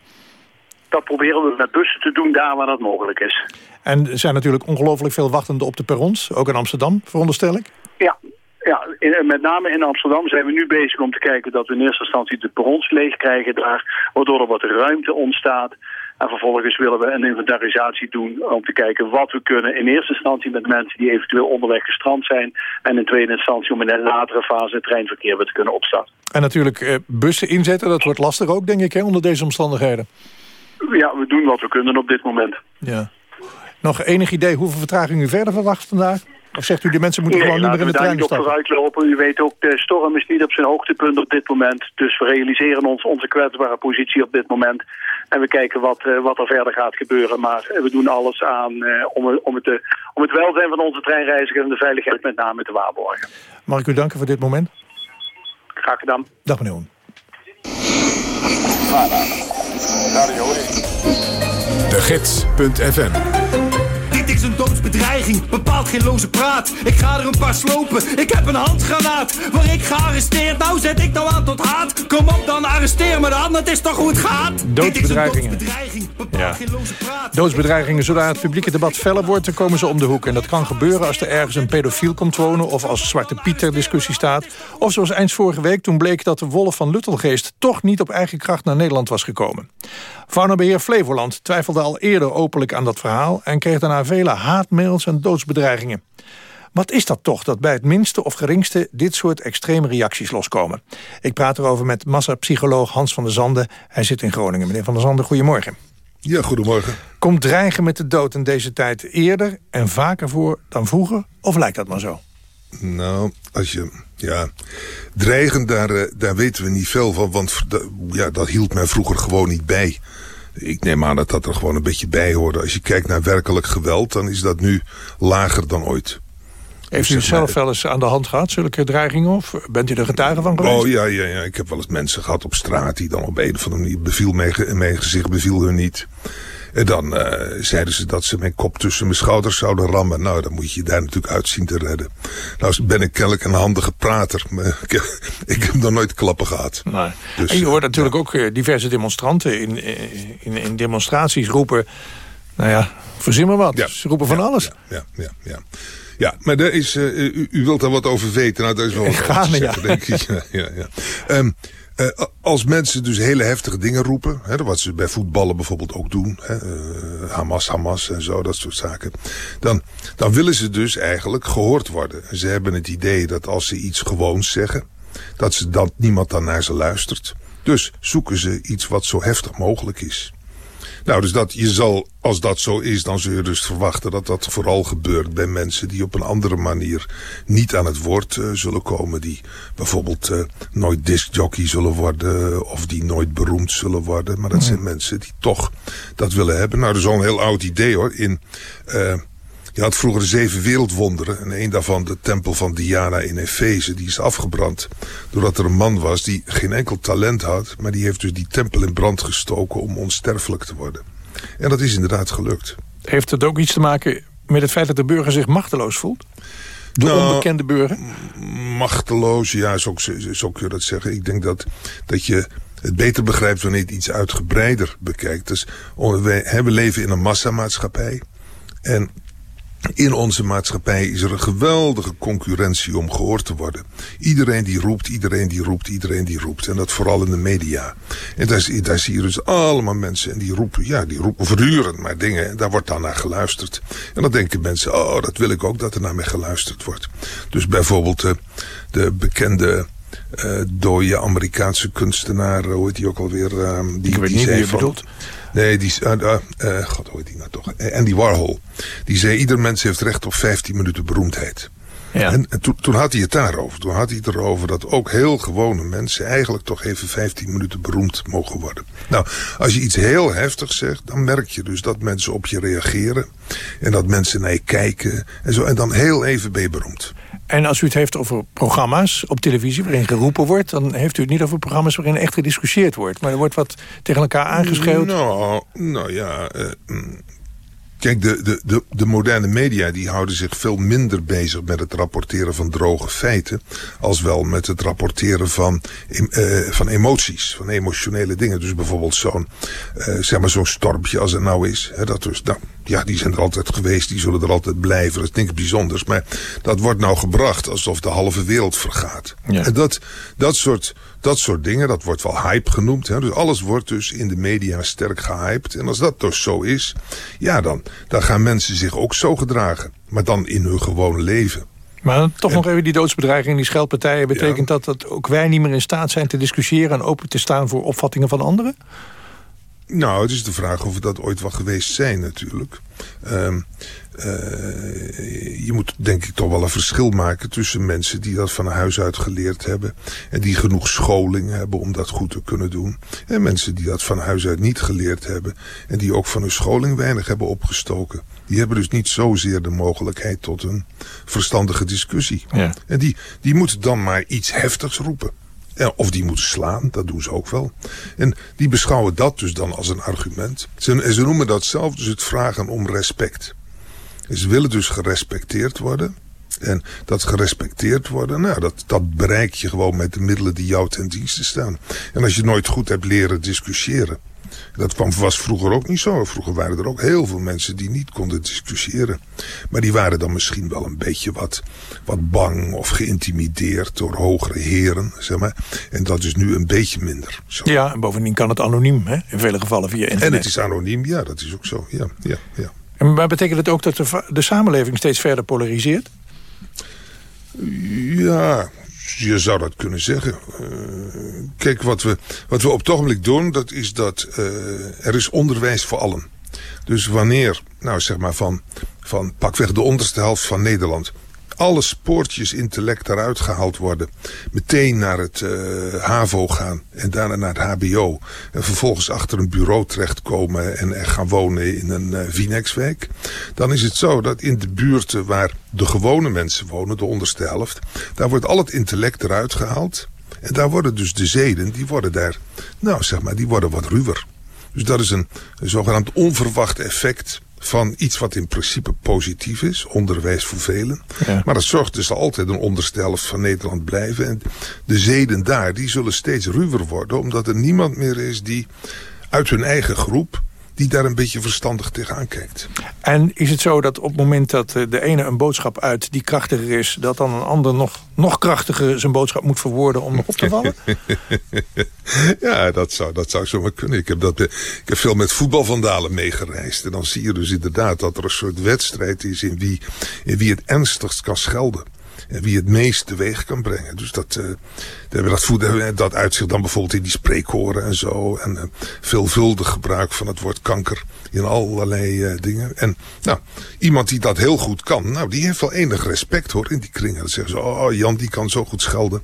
Dat proberen we met bussen te doen daar waar dat mogelijk is. En er zijn natuurlijk ongelooflijk veel wachtenden op de perrons. Ook in Amsterdam, veronderstel ik? Ja, ja in, met name in Amsterdam zijn we nu bezig om te kijken... dat we in eerste instantie de perrons leeg krijgen daar... waardoor er wat ruimte ontstaat. En vervolgens willen we een inventarisatie doen om te kijken wat we kunnen. In eerste instantie met mensen die eventueel onderweg gestrand zijn. En in tweede instantie om in een latere fase het treinverkeer weer te kunnen opstarten. En natuurlijk eh, bussen inzetten, dat wordt lastig ook denk ik hè, onder deze omstandigheden. Ja, we doen wat we kunnen op dit moment. Ja. Nog enig idee hoeveel vertraging u verder verwacht vandaag? Of zegt u, de mensen moeten nee, gewoon niet meer in de trein stappen? Nee, vooruit lopen. U weet ook, de storm is niet op zijn hoogtepunt op dit moment. Dus we realiseren ons onze kwetsbare positie op dit moment. En we kijken wat, uh, wat er verder gaat gebeuren. Maar we doen alles aan uh, om, om, het, uh, om het welzijn van onze treinreizigers... en de veiligheid met name te waarborgen. Mag ik u danken voor dit moment? Graag gedaan. Dag meneer Hoen. De Gids.fm Dit doodsbedreiging, bepaalt geen loze praat. Ik ga er een paar slopen, ik heb een handgranaat. Waar ik gearresteerd, nou zet ik nou aan tot haat. Kom op dan, arresteer me dan, het is toch hoe het gaat? Doodsbedreigingen. doodsbedreiging, ja. Doodsbedreigingen, zodra het publieke debat feller wordt, dan komen ze om de hoek. En dat kan gebeuren als er ergens een pedofiel komt wonen... of als Zwarte Piet ter discussie staat. Of zoals eind vorige week, toen bleek dat de Wolf van Luttelgeest... toch niet op eigen kracht naar Nederland was gekomen. Faunabeheer Flevoland twijfelde al eerder openlijk aan dat verhaal... en kreeg daarna vele haatmails en doodsbedreigingen. Wat is dat toch, dat bij het minste of geringste... dit soort extreme reacties loskomen? Ik praat erover met massapsycholoog Hans van der Zanden. Hij zit in Groningen. Meneer van der Zanden, goedemorgen. Ja, goedemorgen. Komt dreigen met de dood in deze tijd eerder en vaker voor dan vroeger? Of lijkt dat maar zo? Nou, als je... Ja, dreigen, daar, eh, daar weten we niet veel van. Want ja, dat hield men vroeger gewoon niet bij. Ik neem aan dat dat er gewoon een beetje bij hoorde. Als je kijkt naar werkelijk geweld, dan is dat nu lager dan ooit. Heeft u zelf wel eens aan de hand gehad, zulke dreigingen? Of bent u er getuige van geweest? Oh ja, ja, ja. ik heb wel eens mensen gehad op straat... die dan op een of andere manier beviel mijn, mijn gezicht beviel hun niet. En dan uh, zeiden ze dat ze mijn kop tussen mijn schouders zouden rammen. Nou, dan moet je je daar natuurlijk uit zien te redden. Nou ben ik kennelijk een handige prater. Maar ik, heb, ik heb nog nooit klappen gehad. Nee. Dus, en je hoort natuurlijk ja. ook diverse demonstranten in, in, in demonstraties roepen... Nou ja, verzin maar wat. Ja. Ze roepen van ja, alles. Ja, ja, ja. Ja, maar daar is, uh, u, u, wilt daar wat over weten. Nou, daar is wel wat Gaan, zeggen, denk ik. Ja, ja, ja. Um, uh, als mensen dus hele heftige dingen roepen, hè, wat ze bij voetballen bijvoorbeeld ook doen, hè, uh, Hamas, Hamas en zo, dat soort zaken, dan, dan willen ze dus eigenlijk gehoord worden. Ze hebben het idee dat als ze iets gewoons zeggen, dat, ze, dat niemand dan naar ze luistert. Dus zoeken ze iets wat zo heftig mogelijk is. Nou, dus dat je zal, als dat zo is, dan zul je dus verwachten dat dat vooral gebeurt bij mensen die op een andere manier niet aan het woord uh, zullen komen. Die bijvoorbeeld uh, nooit discjockey zullen worden of die nooit beroemd zullen worden. Maar dat zijn mensen die toch dat willen hebben. Nou, dat is al een heel oud idee hoor. In, uh, je had vroeger zeven wereldwonderen. En een daarvan, de tempel van Diana in Efeze, die is afgebrand. Doordat er een man was die geen enkel talent had. Maar die heeft dus die tempel in brand gestoken om onsterfelijk te worden. En dat is inderdaad gelukt. Heeft het ook iets te maken met het feit dat de burger zich machteloos voelt? De nou, onbekende burger? Machteloos, ja, zo, zo kun je dat zeggen. Ik denk dat, dat je het beter begrijpt wanneer je het iets uitgebreider bekijkt. Dus wij, we leven in een massamaatschappij. En in onze maatschappij is er een geweldige concurrentie om gehoord te worden. Iedereen die roept, iedereen die roept, iedereen die roept. En dat vooral in de media. En daar, daar zie je dus allemaal mensen en die roepen, ja, die roepen voortdurend maar dingen. En daar wordt dan naar geluisterd. En dan denken mensen, oh, dat wil ik ook dat er naar mij geluisterd wordt. Dus bijvoorbeeld de, de bekende uh, dode Amerikaanse kunstenaar, hoe heet die ook alweer? Uh, die, ik weet die niet zei wie je van, bedoelt. Nee, die, uh, uh, god, heet die nou toch? Andy Warhol. Die zei, ieder mens heeft recht op 15 minuten beroemdheid. Ja. En, en toen, toen had hij het daarover. Toen had hij het erover dat ook heel gewone mensen eigenlijk toch even 15 minuten beroemd mogen worden. Nou, als je iets heel heftigs zegt, dan merk je dus dat mensen op je reageren. En dat mensen naar je kijken en zo. En dan heel even ben je beroemd. En als u het heeft over programma's op televisie waarin geroepen wordt... dan heeft u het niet over programma's waarin echt gediscussieerd wordt. Maar er wordt wat tegen elkaar aangeschreeuwd. Nou, nou ja... Uh, Kijk, de, de, de, de moderne media die houden zich veel minder bezig met het rapporteren van droge feiten. Als wel met het rapporteren van, uh, van emoties, van emotionele dingen. Dus bijvoorbeeld zo'n uh, zeg maar zo'n stormpje als het nou is. Hè, dat dus, nou, ja, die zijn er altijd geweest, die zullen er altijd blijven. Dat is niks bijzonders. Maar dat wordt nou gebracht alsof de halve wereld vergaat. Ja. En dat, dat, soort, dat soort dingen, dat wordt wel hype genoemd. Hè. Dus alles wordt dus in de media sterk gehyped. En als dat dus zo is, ja, dan, dan gaan mensen zich ook zo gedragen. Maar dan in hun gewone leven. Maar toch nog even die doodsbedreiging, die scheldpartijen. Betekent dat dat ook wij niet meer in staat zijn te discussiëren... en open te staan voor opvattingen van anderen? Nou, het is de vraag of we dat ooit wel geweest zijn natuurlijk. Um, uh, je moet denk ik toch wel een verschil maken tussen mensen die dat van huis uit geleerd hebben. En die genoeg scholing hebben om dat goed te kunnen doen. En mensen die dat van huis uit niet geleerd hebben. En die ook van hun scholing weinig hebben opgestoken. Die hebben dus niet zozeer de mogelijkheid tot een verstandige discussie. Ja. En die, die moeten dan maar iets heftigs roepen. Of die moeten slaan, dat doen ze ook wel. En die beschouwen dat dus dan als een argument. Ze, ze noemen dat zelf dus het vragen om respect. Ze willen dus gerespecteerd worden. En dat gerespecteerd worden, nou, dat, dat bereik je gewoon met de middelen die jou ten dienste staan. En als je nooit goed hebt leren discussiëren. Dat kwam, was vroeger ook niet zo. Vroeger waren er ook heel veel mensen die niet konden discussiëren. Maar die waren dan misschien wel een beetje wat, wat bang of geïntimideerd door hogere heren. Zeg maar. En dat is nu een beetje minder. Zo. Ja, en bovendien kan het anoniem, hè? in vele gevallen via internet. En het is anoniem, ja, dat is ook zo. Ja, ja, ja. En maar betekent het ook dat de, de samenleving steeds verder polariseert? Ja, je zou dat kunnen zeggen. Uh, kijk, wat we, wat we op het ogenblik doen, dat is dat uh, er is onderwijs voor allen. Dus wanneer, nou zeg maar van, van pakweg de onderste helft van Nederland alle spoortjes intellect eruit gehaald worden. Meteen naar het uh, HAVO gaan en daarna naar het HBO. En vervolgens achter een bureau terechtkomen en gaan wonen in een uh, Vinexwijk. Dan is het zo dat in de buurten waar de gewone mensen wonen, de onderste helft. Daar wordt al het intellect eruit gehaald. En daar worden dus de zeden, die worden daar, nou zeg maar, die worden wat ruwer. Dus dat is een, een zogenaamd onverwacht effect van iets wat in principe positief is, onderwijs voor velen. Ja. Maar dat zorgt dus altijd een onderste helft van Nederland blijven. En de zeden daar, die zullen steeds ruwer worden, omdat er niemand meer is die uit hun eigen groep die daar een beetje verstandig tegenaan kijkt. En is het zo dat op het moment dat eh, de ene een boodschap uit die krachtiger is... dat dan een ander nog, nog krachtiger zijn boodschap moet verwoorden om nog op te vallen? ja, dat zou, dat zou zomaar kunnen. Ik heb, dat, ik heb veel met voetbalvandalen meegereisd. En dan zie je dus inderdaad dat er een soort wedstrijd is in wie, in wie het ernstigst kan schelden. En wie het meest teweeg kan brengen. Dus dat, uh, dat, voeden, dat uitzicht dan bijvoorbeeld in die spreekkoren en zo. En uh, veelvuldig gebruik van het woord kanker in allerlei uh, dingen. En nou, iemand die dat heel goed kan, nou, die heeft wel enig respect hoor in die kringen. Dan zeggen ze, oh Jan die kan zo goed schelden.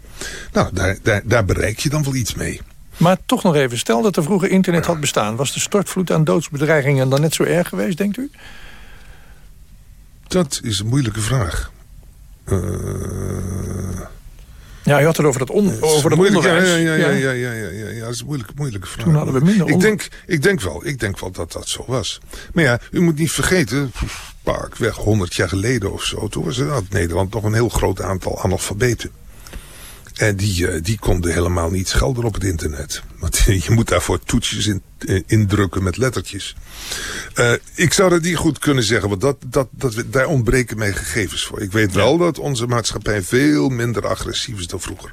Nou, daar, daar, daar bereik je dan wel iets mee. Maar toch nog even, stel dat er vroeger internet had bestaan... was de stortvloed aan doodsbedreigingen dan net zo erg geweest, denkt u? Dat is een moeilijke vraag. Ja, je had het over dat, on, over dat onderwijs. Ja, ja, ja, ja, ja, ja, ja, ja, dat is een moeilijke, moeilijke vraag. Toen hadden we minder ik denk, ik, denk wel, ik denk wel dat dat zo was. Maar ja, u moet niet vergeten, weg 100 jaar geleden of zo... toen was het Nederland nog een heel groot aantal analfabeten. En die, uh, die konden helemaal niet schelden op het internet. Want je moet daarvoor toetsjes in, uh, indrukken met lettertjes. Uh, ik zou dat niet goed kunnen zeggen, want dat, dat, dat, daar ontbreken mij gegevens voor. Ik weet wel dat onze maatschappij veel minder agressief is dan vroeger.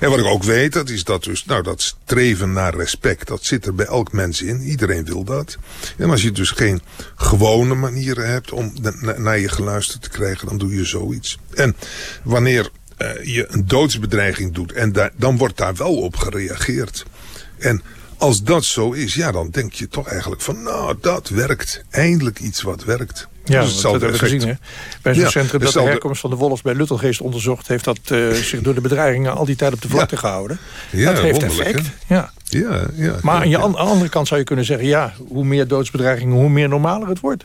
En wat ik ook weet, dat is dat dus, nou, dat streven naar respect, dat zit er bij elk mens in. Iedereen wil dat. En als je dus geen gewone manieren hebt om naar je geluisterd te krijgen, dan doe je zoiets. En wanneer uh, je een doodsbedreiging doet. En daar, dan wordt daar wel op gereageerd. En als dat zo is, ja, dan denk je toch eigenlijk van... nou, dat werkt. Eindelijk iets wat werkt. Ja, dus dat hebben we gezien. Hè? Bij zo'n ja, centrum dat de herkomst van de wolf bij Luttelgeest onderzocht... heeft dat uh, zich door de bedreigingen al die tijd op de vlakte ja. gehouden. Ja, dat heeft effect. Ja. Ja, ja, maar aan je an andere kant zou je kunnen zeggen... ja, hoe meer doodsbedreigingen, hoe meer normaler het wordt.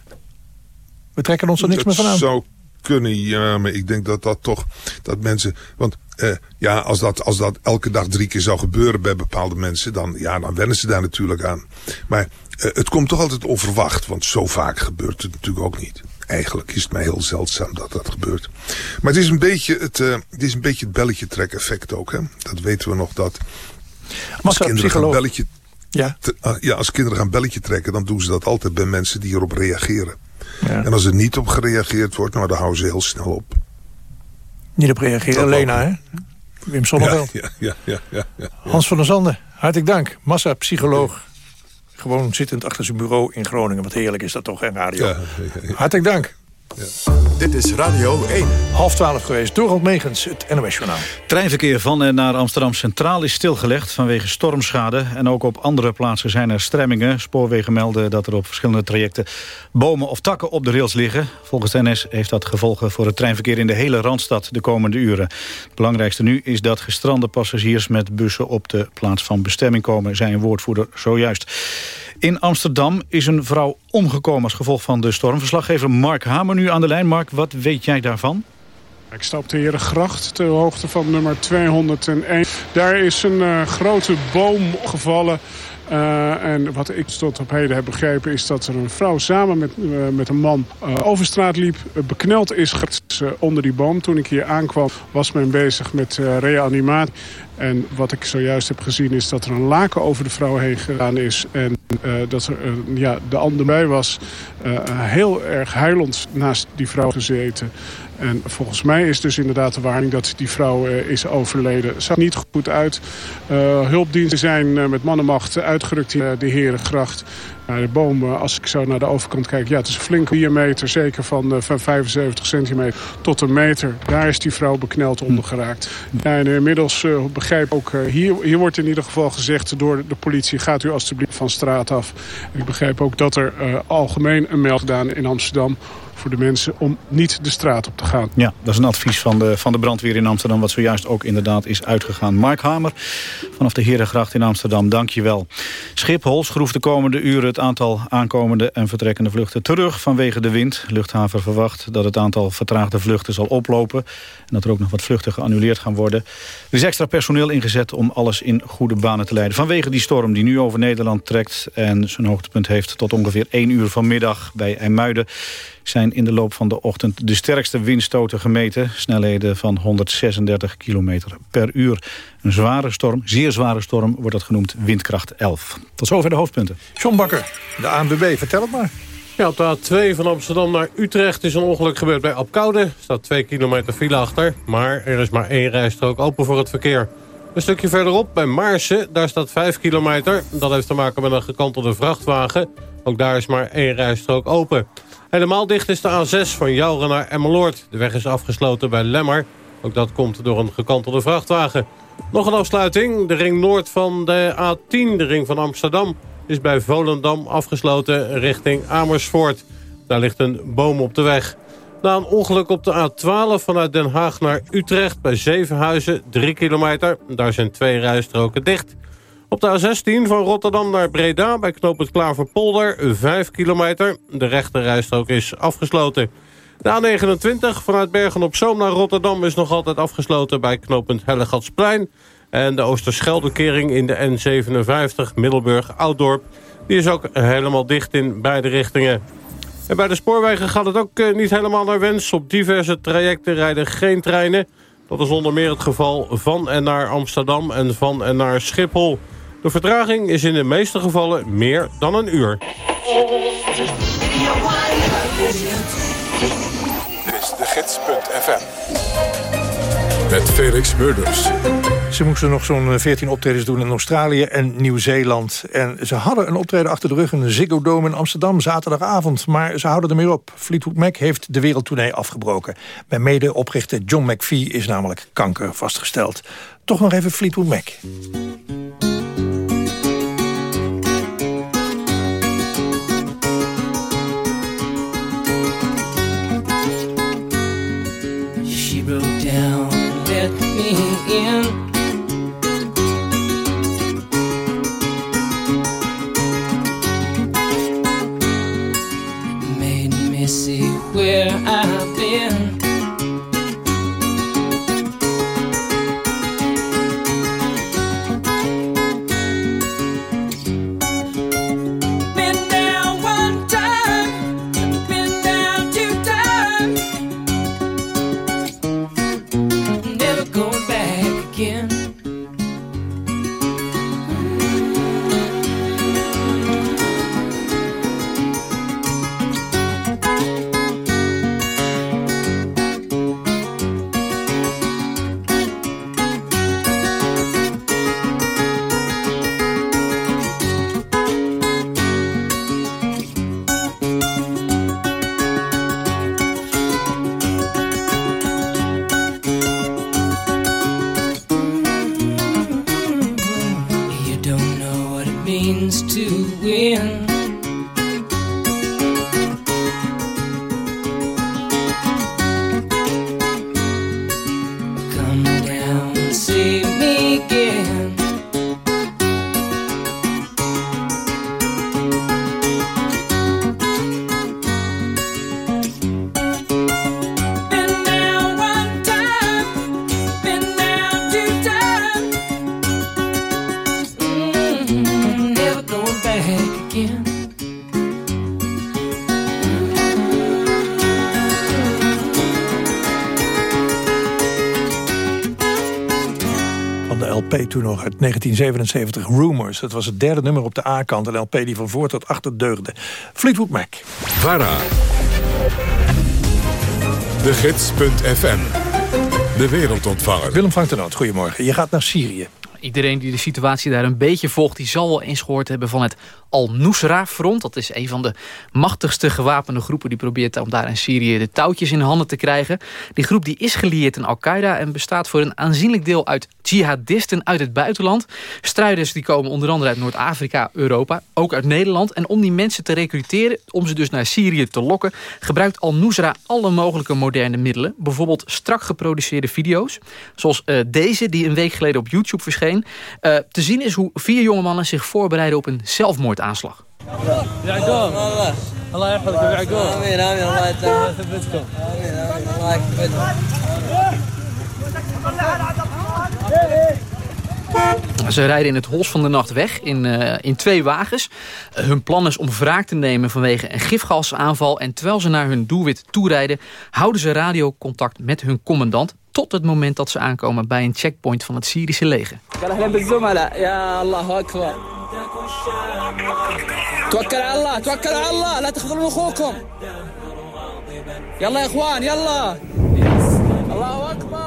We trekken ons er niks dat meer van aan. Kunnen, ja, maar ik denk dat dat toch, dat mensen, want uh, ja, als dat, als dat elke dag drie keer zou gebeuren bij bepaalde mensen, dan, ja, dan wennen ze daar natuurlijk aan. Maar uh, het komt toch altijd onverwacht, want zo vaak gebeurt het natuurlijk ook niet. Eigenlijk is het mij heel zeldzaam dat dat gebeurt. Maar het is een beetje het, uh, het, is een beetje het belletje trek effect ook, hè. Dat weten we nog dat. Als kinderen gaan belletje, ja. Te, ja, als kinderen gaan belletje trekken, dan doen ze dat altijd bij mensen die erop reageren. Ja. En als er niet op gereageerd wordt, nou, dan houden ze heel snel op. Niet op reageren, Lena, hè? Wim Sonneveld. Ja, ja, ja, ja, ja, Hans van der Zanden, hartelijk dank. Massa-psycholoog. Gewoon zittend achter zijn bureau in Groningen. Wat heerlijk is dat toch, en radio. Hartelijk dank. Ja. Dit is Radio 1. Half twaalf geweest. Dorald Megens, het NOS-journaal. Treinverkeer van en naar Amsterdam Centraal is stilgelegd vanwege stormschade. En ook op andere plaatsen zijn er stremmingen. Spoorwegen melden dat er op verschillende trajecten bomen of takken op de rails liggen. Volgens de NS heeft dat gevolgen voor het treinverkeer in de hele Randstad de komende uren. Het belangrijkste nu is dat gestrande passagiers met bussen op de plaats van bestemming komen, zei een woordvoerder zojuist. In Amsterdam is een vrouw omgekomen als gevolg van de storm. Verslaggever Mark Hamer nu aan de lijn. Mark, wat weet jij daarvan? Ik sta op de Herengracht ter hoogte van nummer 201. Daar is een uh, grote boom gevallen. Uh, en wat ik tot op heden heb begrepen is dat er een vrouw samen met, uh, met een man over straat liep. bekneld is onder die boom. Toen ik hier aankwam was men bezig met reanimatie. En wat ik zojuist heb gezien is dat er een laken over de vrouw heen gegaan is. En dat er ja, de ander bij was heel erg huilend naast die vrouw gezeten. En volgens mij is dus inderdaad de waarning dat die vrouw uh, is overleden. Zag niet goed uit. Uh, hulpdiensten zijn uh, met mannenmacht uitgerukt in de Herengracht. de boom, als ik zo naar de overkant kijk, ja, het is een flinke diameter. Zeker van, van 75 centimeter tot een meter. Daar is die vrouw bekneld onder geraakt. En inmiddels begrijp ook, hier, hier wordt in ieder geval gezegd door de politie... gaat u alstublieft van straat af. Ik begrijp ook dat er algemeen een meld gedaan in Amsterdam voor de mensen om niet de straat op te gaan. Ja, dat is een advies van de, van de brandweer in Amsterdam... wat zojuist ook inderdaad is uitgegaan. Mark Hamer vanaf de Herengracht in Amsterdam, dank je wel. Schiphol schroeft de komende uren het aantal aankomende en vertrekkende vluchten terug vanwege de wind. Luchthaven verwacht dat het aantal vertraagde vluchten zal oplopen... en dat er ook nog wat vluchten geannuleerd gaan worden. Er is extra personeel ingezet om alles in goede banen te leiden. Vanwege die storm die nu over Nederland trekt... en zijn hoogtepunt heeft tot ongeveer 1 uur vanmiddag bij IJmuiden zijn in de loop van de ochtend de sterkste windstoten gemeten. Snelheden van 136 km per uur. Een zware storm, zeer zware storm, wordt dat genoemd windkracht 11. Tot zover de hoofdpunten. John Bakker, de ANWB, vertel het maar. Ja, op de A2 van Amsterdam naar Utrecht is een ongeluk gebeurd bij Apkoude. Er staat 2 kilometer file achter, maar er is maar één rijstrook open voor het verkeer. Een stukje verderop, bij Maarsen, daar staat 5 kilometer. Dat heeft te maken met een gekantelde vrachtwagen. Ook daar is maar één rijstrook open. Helemaal dicht is de A6 van Jouren naar Emmeloord. De weg is afgesloten bij Lemmer. Ook dat komt door een gekantelde vrachtwagen. Nog een afsluiting. De ring noord van de A10, de ring van Amsterdam... is bij Volendam afgesloten richting Amersfoort. Daar ligt een boom op de weg. Na een ongeluk op de A12 vanuit Den Haag naar Utrecht... bij Zevenhuizen, 3 kilometer. Daar zijn twee rijstroken dicht. Op de A16 van Rotterdam naar Breda bij knooppunt Klaverpolder, 5 kilometer. De rechte rijstrook is afgesloten. De A29 vanuit Bergen-op-Zoom naar Rotterdam is nog altijd afgesloten bij knooppunt Hellegatsplein. En de Oosterscheldekering in de N57 Middelburg-Ouddorp... die is ook helemaal dicht in beide richtingen. En bij de spoorwegen gaat het ook eh, niet helemaal naar wens. Op diverse trajecten rijden geen treinen. Dat is onder meer het geval van en naar Amsterdam en van en naar Schiphol. De vertraging is in de meeste gevallen meer dan een uur. Dit is de gids.fm. Met Felix Murders. Ze moesten nog zo'n 14 optredens doen in Australië en Nieuw-Zeeland. En ze hadden een optreden achter de rug in de Ziggo Dome in Amsterdam zaterdagavond. Maar ze houden ermee op. Fleetwood Mac heeft de wereldtournee afgebroken. Bij mede-oprichter John McVie is namelijk kanker vastgesteld. Toch nog even Fleetwood Mac. Nog uit 1977, Rumors. Dat was het derde nummer op de A-kant. Een LP die van voor tot achter deugde. Fleetwood Mac. VARA. De Gids.fm. De wereldontvanger. Willem van Tenoot, goedemorgen. Je gaat naar Syrië. Iedereen die de situatie daar een beetje volgt... die zal wel eens gehoord hebben van het Al-Nusra-front. Dat is een van de machtigste gewapende groepen... die probeert om daar in Syrië de touwtjes in handen te krijgen. Die groep die is gelieerd aan Al-Qaeda... en bestaat voor een aanzienlijk deel uit jihadisten uit het buitenland. Strijders die komen onder andere uit Noord-Afrika, Europa... ook uit Nederland. En om die mensen te recruteren, om ze dus naar Syrië te lokken... gebruikt Al-Nusra alle mogelijke moderne middelen. Bijvoorbeeld strak geproduceerde video's. Zoals eh, deze, die een week geleden op YouTube verscheen. Eh, te zien is hoe vier jonge mannen zich voorbereiden op een zelfmoordaanslag. يعقوب الله يحفظك ابو يعقوب امين امين الله يثبتكم امين امين الله يثبتكم Ze rijden in het hols van de nacht weg in, eh, in twee wagens. Eh, hun plan is om wraak te nemen vanwege een gifgasaanval. En terwijl ze naar hun doelwit toerijden... houden ze radiocontact met hun commandant... tot het moment dat ze aankomen bij een checkpoint van het Syrische leger. قال اهلا بالزملاء يا الله اكبر توكل على الله توكل على الله لا تخذلوا اخوكم يلا يا اخوان يلا الله اكبر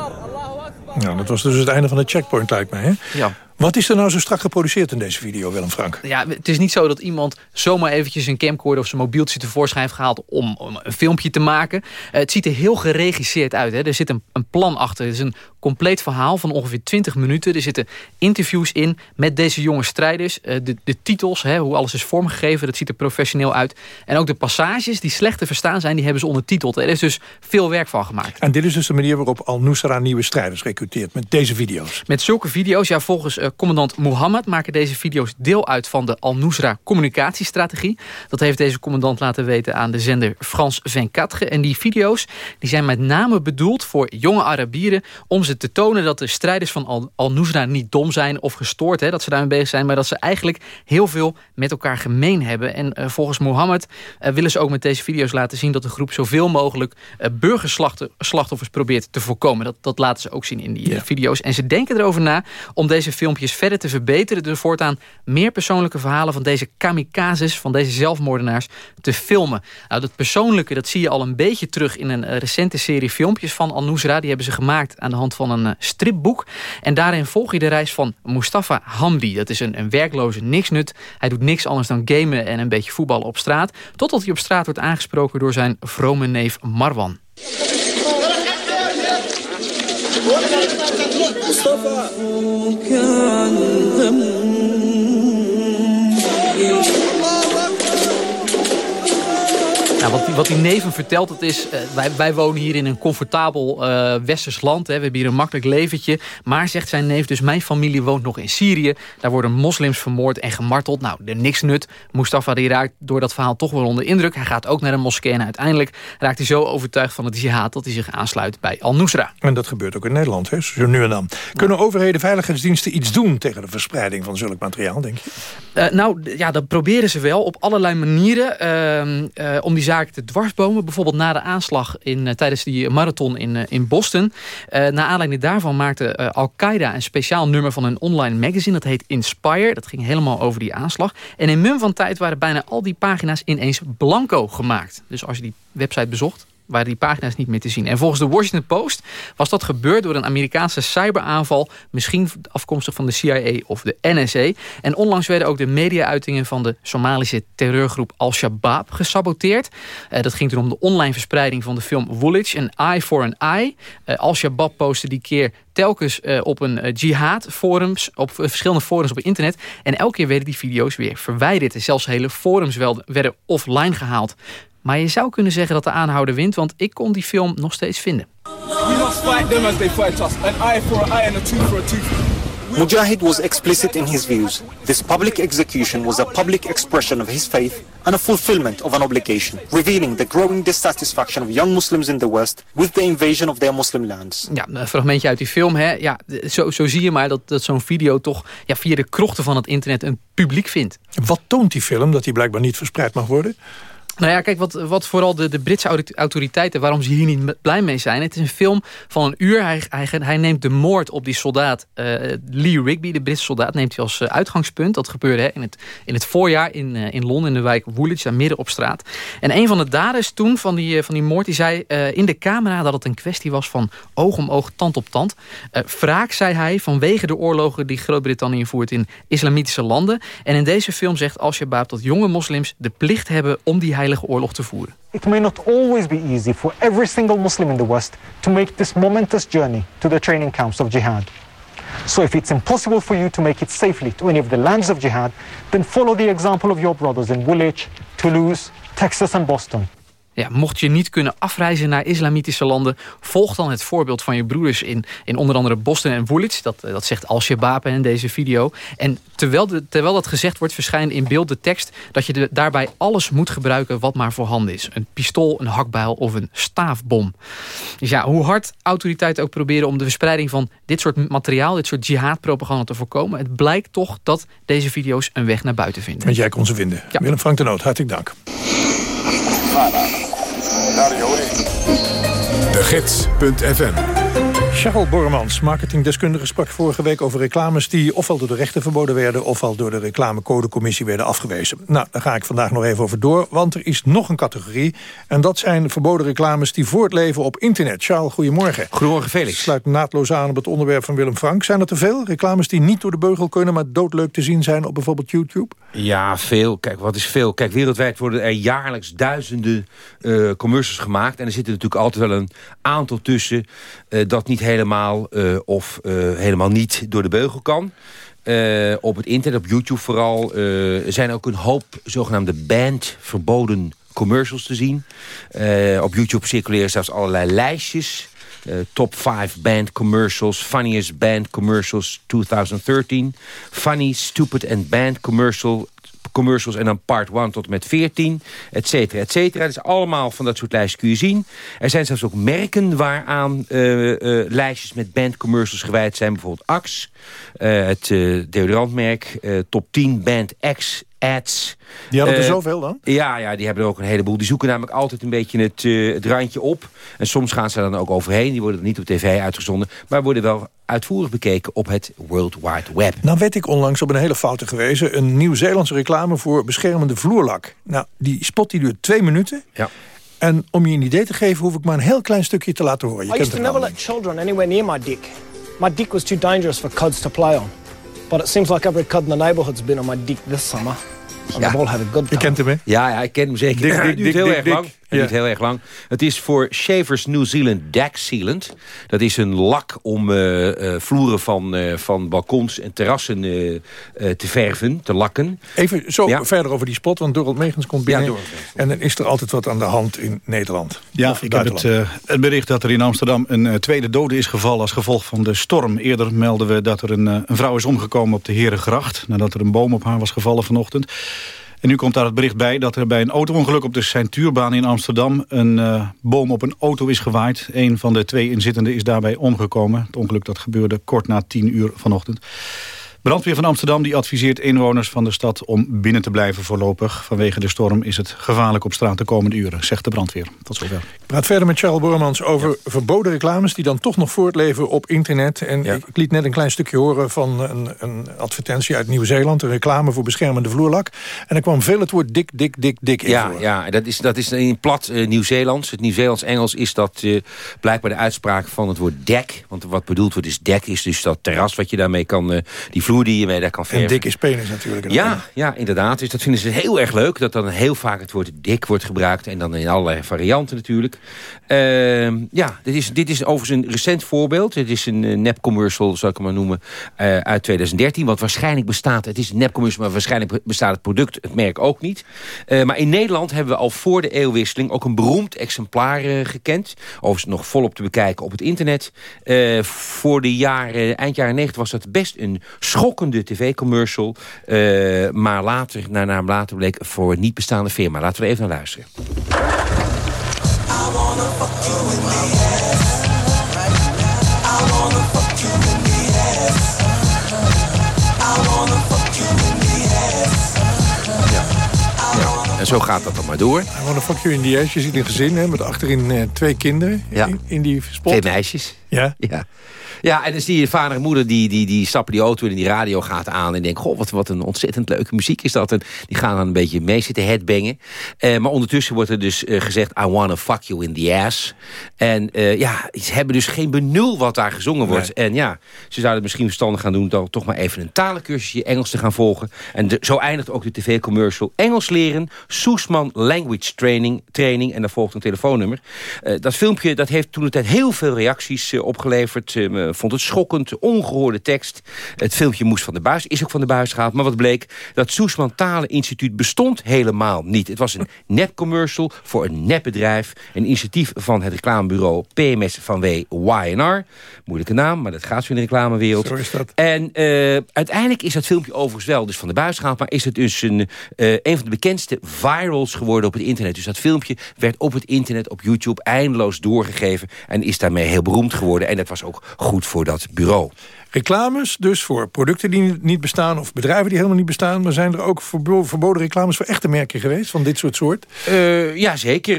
Nou, dat was dus het einde van de checkpoint, lijkt mij. Hè? Ja. Wat is er nou zo strak geproduceerd in deze video, Willem Frank? Ja, het is niet zo dat iemand zomaar eventjes een camcorder of zijn mobieltje tevoorschijn heeft gehaald om, om een filmpje te maken. Uh, het ziet er heel geregisseerd uit. Hè. Er zit een, een plan achter. Het is een compleet verhaal van ongeveer 20 minuten. Er zitten interviews in met deze jonge strijders. Uh, de, de titels, hè, hoe alles is vormgegeven, dat ziet er professioneel uit. En ook de passages die slecht te verstaan zijn, die hebben ze ondertiteld. Er is dus veel werk van gemaakt. En dit is dus de manier waarop Al-Nusra nieuwe strijders recruteert met deze video's? Met zulke video's, ja, volgens uh, commandant Mohammed maken deze video's deel uit van de Al-Nusra communicatiestrategie. Dat heeft deze commandant laten weten aan de zender Frans 24. En die video's die zijn met name bedoeld voor jonge Arabieren om ze te tonen dat de strijders van Al-Nusra niet dom zijn of gestoord, hè, dat ze daarmee bezig zijn, maar dat ze eigenlijk heel veel met elkaar gemeen hebben. En uh, volgens Mohammed uh, willen ze ook met deze video's laten zien dat de groep zoveel mogelijk uh, burgerslachtoffers probeert te voorkomen. Dat, dat laten ze ook zien in die ja. video's. En ze denken erover na om deze filmpjes verder te verbeteren. Dus voortaan meer persoonlijke verhalen van deze kamikazes, van deze zelfmoordenaars, te filmen. Nou, dat persoonlijke, dat zie je al een beetje terug in een recente serie filmpjes van Al-Nusra. Die hebben ze gemaakt aan de hand van een stripboek. En daarin volg je de reis van Mustafa Hamdi. Dat is een, een werkloze niksnut. Hij doet niks anders dan gamen en een beetje voetballen op straat. Totdat hij op straat wordt aangesproken door zijn vrome neef Marwan. Mustafa. Nou, wat, die, wat die neven vertelt, dat is... Uh, wij, wij wonen hier in een comfortabel uh, westers land. Hè. We hebben hier een makkelijk leventje. Maar, zegt zijn neef, dus mijn familie woont nog in Syrië. Daar worden moslims vermoord en gemarteld. Nou, de niks nut. Mustafa die raakt door dat verhaal toch wel onder indruk. Hij gaat ook naar de moskee en uiteindelijk raakt hij zo overtuigd van het jihad... dat hij zich aansluit bij Al-Nusra. En dat gebeurt ook in Nederland, hè? zo nu en dan. Kunnen overheden, veiligheidsdiensten iets doen... tegen de verspreiding van zulk materiaal, denk je? Uh, nou, ja, dat proberen ze wel op allerlei manieren... Ehm, om die zaak te dwarsbomen. Bijvoorbeeld na de aanslag in, uh, tijdens die marathon in, uh, in Boston. Naar aanleiding daarvan maakte Al-Qaeda een speciaal nummer van een online magazine. Dat heet Inspire. Dat ging helemaal over die aanslag. En in mum van tijd waren bijna al die pagina's ineens blanco gemaakt. Dus als je die website bezocht, waren die pagina's niet meer te zien. En volgens de Washington Post was dat gebeurd door een Amerikaanse cyberaanval... misschien afkomstig van de CIA of de NSA. En onlangs werden ook de media-uitingen van de Somalische terreurgroep Al-Shabaab gesaboteerd. Uh, dat ging toen om de online verspreiding van de film Woolwich, een Eye for an Eye. Uh, Al-Shabaab postte die keer telkens uh, op een jihad forums, op verschillende forums op internet. En elke keer werden die video's weer verwijderd. En zelfs hele forums werden offline gehaald. Maar je zou kunnen zeggen dat de aanhouder wint, want ik kon die film nog steeds vinden. We must fight them as they fight us. An eye for an eye and a tooth for a tooth. Mujahid was explicit in his views. This public execution was a public expression of his faith and a fulfillment of an obligation, revealing the growing dissatisfaction of young Muslims in the West with the invasion of their Muslim lands. Ja, een fragmentje uit die film. Hè? Ja, zo, zo zie je maar dat, dat zo'n video toch ja, via de krochten van het internet een publiek vindt. Wat toont die film dat die blijkbaar niet verspreid mag worden? Nou ja, kijk, wat, wat vooral de, de Britse autoriteiten... waarom ze hier niet blij mee zijn... het is een film van een uur. Hij, hij, hij neemt de moord op die soldaat uh, Lee Rigby, de Britse soldaat... neemt hij als uh, uitgangspunt. Dat gebeurde hè, in, het, in het voorjaar in, uh, in Londen, in de wijk Woolwich... daar midden op straat. En een van de daders toen van die, van die moord... die zei in de camera dat het een kwestie was van oog om oog, tand op tand. wraak, zei hij, vanwege de oorlogen... die Groot-Brittannië voert in islamitische landen. En in deze film zegt Al-Shabaab dat jonge moslims... de plicht hebben om die heilige oorlog te voeren. It may not always be easy for every single Muslim in the West to make this momentous journey to the training camps of jihad. So if it's impossible for you to make it safely to any of the lands of jihad, then follow the example of your brothers in Woolwich, Toulouse, Texas and Boston. Ja, mocht je niet kunnen afreizen naar islamitische landen... volg dan het voorbeeld van je broeders in, in onder andere Boston en Woolwich. Dat, dat zegt Al-Shabaab in deze video. En terwijl, de, terwijl dat gezegd wordt, verschijnt in beeld de tekst... dat je de, daarbij alles moet gebruiken wat maar voorhanden is. Een pistool, een hakbijl of een staafbom. Dus ja, hoe hard autoriteiten ook proberen... om de verspreiding van dit soort materiaal, dit soort jihadpropaganda te voorkomen... het blijkt toch dat deze video's een weg naar buiten vinden. Want jij kon ze vinden. Ja. Willem Frank de Noot, hartelijk dank. De Gids.fm Charles Bormans, marketingdeskundige, sprak vorige week over reclames... die ofwel door de rechter verboden werden... ofwel door de reclamecodecommissie werden afgewezen. Nou, daar ga ik vandaag nog even over door, want er is nog een categorie. En dat zijn verboden reclames die voortleven op internet. Charles, goedemorgen. Goedemorgen, Felix. Sluit naadloos aan op het onderwerp van Willem Frank. Zijn er te veel reclames die niet door de beugel kunnen... maar doodleuk te zien zijn op bijvoorbeeld YouTube? Ja, veel. Kijk, wat is veel? Kijk, wereldwijd worden er jaarlijks duizenden uh, commercials gemaakt. En er zitten natuurlijk altijd wel een aantal tussen... Uh, dat niet helemaal uh, of helemaal niet door de beugel kan. op het internet, op YouTube vooral, er zijn ook een hoop zogenaamde band verboden commercials te zien. op YouTube circuleren zelfs allerlei lijstjes uh, top 5 band commercials, funniest band commercials 2013. Funny, stupid and band commercial commercials en dan part 1 tot en met 14, et cetera, et cetera. Dus allemaal van dat soort lijstjes kun je zien. Er zijn zelfs ook merken waaraan uh, uh, lijstjes met bandcommercials gewijd zijn. Bijvoorbeeld Axe, uh, het deodorantmerk, top 10 band X ads. Die hadden er zoveel dan? Ja, ja, die hebben er ook een heleboel. Die zoeken namelijk altijd een beetje het, het randje op. En soms gaan ze dan ook overheen. Die worden niet op tv uitgezonden. Maar worden wel uitvoerig bekeken op het World Wide Web. Nou werd ik onlangs op een hele foute gewezen. Een Nieuw-Zeelandse reclame voor beschermende vloerlak. Nou, die spot die duurt twee minuten. Ja. En om je een idee te geven hoef ik maar een heel klein stukje te laten horen. Je I used to never let children anywhere near my dick. My dick was too dangerous for cuds to play on. But it seems like every cud in the neighborhood's been on my dick this summer. And Ja. they've all had a good time. Je kent hem, hè? Ja, ja, ik ken hem zeker. Dik, het dik, duurt dik, heel dik, erg lang. Het Ja. duurt heel erg lang. Het is voor Shavers New Zealand Deck Sealant. Dat is een lak om eh, eh, vloeren van, eh, van balkons en terrassen eh, eh, te verven, te lakken. Even zo Ja. verder over die spot, want Dorot Megens komt binnen. Ja, en dan is er altijd wat aan de hand in Nederland. Ja, Of ik heb het, eh, bericht dat er in Amsterdam een tweede dode is gevallen als gevolg van de storm. Eerder melden we dat er een, een vrouw is omgekomen op de Herengracht... nadat er een boom op haar was gevallen vanochtend. En nu komt daar het bericht bij dat er bij een auto-ongeluk op de Seintuurbaan in Amsterdam... een eh, boom op een auto is gewaaid. Een van de twee inzittenden is daarbij omgekomen. Het ongeluk dat gebeurde kort na tien uur vanochtend. Brandweer van Amsterdam die adviseert inwoners van de stad om binnen te blijven voorlopig. Vanwege de storm is het gevaarlijk op straat de komende uren, zegt de brandweer. Tot zover. Ik praat verder met Charles Bormans over verboden reclames... die dan toch nog voortleven op internet. En ik, ik liet net een klein stukje horen van een, een advertentie uit Nieuw-Zeeland. Een reclame voor beschermende vloerlak. En er kwam veel het woord dik, dik, dik, dik in Ja, voor. ja dat, is, dat is in plat eh, Nieuw-Zeelands. Het Nieuw-Zeelands-Engels is dat eh, blijkbaar de uitspraak van het woord dek. Want wat bedoeld wordt is dek, is dus dat terras wat je daarmee kan... eh, die vloer die je mee daar kan verven. En dik is penis natuurlijk. Ja, ja, inderdaad. Dus dat vinden ze heel erg leuk. Dat dan heel vaak het woord dik wordt gebruikt. En dan in allerlei varianten natuurlijk. Ehm, ja, dit is, dit is overigens een recent voorbeeld. Het is een eh, nepcommercial, zou ik hem maar noemen, eh, uit 2013. Want waarschijnlijk bestaat, het is een nepcommercial... maar waarschijnlijk bestaat het product, het merk ook niet. Eh, maar in Nederland hebben we al voor de eeuwwisseling... ook een beroemd exemplaar gekend. Overigens nog volop te bekijken op het internet. Voor de jaren, eind jaren 90 was dat best een schokkende tv-commercial. Eh, maar later, naar naam later bleek voor een niet bestaande firma. Laten we even naar luisteren. En zo gaat dat dan maar door. I wanna fuck you in the ass. Je ziet een gezin hè, met achterin eh, twee kinderen Ja. in, in die spot. Twee meisjes. Ja. Ja. Ja, en dan zie je vader en moeder die, die, die stappen die auto in en die radio gaat aan. En denken, goh, wat, wat een ontzettend leuke muziek is dat. En die gaan dan een beetje mee zitten headbangen. Eh, maar ondertussen wordt er dus eh, gezegd, I wanna fuck you in the ass. En eh, ja, ze hebben dus geen benul wat daar gezongen wordt. En ja, ze zouden het misschien verstandig gaan doen... dan toch maar even een talencursusje Engels te gaan volgen. En de- zo eindigt ook de tv-commercial. Engels leren, Soesman Language Training. training en daar volgt een telefoonnummer. Dat filmpje dat heeft toen de tijd heel veel reacties opgeleverd. Eh, vond het schokkend, ongehoorde tekst. Het filmpje moest van de buis, is ook van de buis gehaald. Maar wat bleek, dat Soesman Taleninstituut bestond helemaal niet. Het was een nepcommercial voor een nepbedrijf. Een initiatief van het reclamebureau PMS van W YNR. Moeilijke naam, maar dat gaat zo in de reclamewereld. Zo is dat. En eh, uiteindelijk is dat filmpje overigens wel dus van de buis gehaald... maar is het dus een, eh, een van de bekendste virals geworden op het internet. Dus dat filmpje werd op het internet, op YouTube, eindeloos doorgegeven... en is daarmee heel beroemd geworden. En dat was ook goed voor dat bureau. Reclames dus voor producten die niet bestaan... of bedrijven die helemaal niet bestaan... maar zijn er ook verbo- verboden reclames voor echte merken geweest... van dit soort soort? Eh, ja, zeker.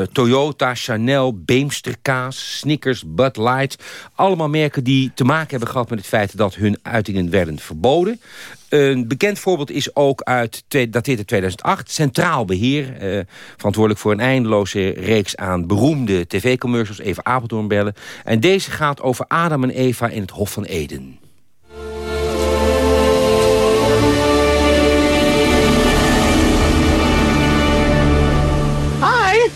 Eh, Toyota, Chanel, Beemster Kaas, Snickers, Bud Light. Allemaal merken die te maken hebben gehad met het feit... dat hun uitingen werden verboden. Een bekend voorbeeld is ook uit, dateert uit 2008. Centraal Beheer, eh, verantwoordelijk voor een eindeloze reeks aan beroemde tv-commercials. Even Apeldoorn bellen. En deze gaat over Adam en Eva in het Hof van Eden. Hi.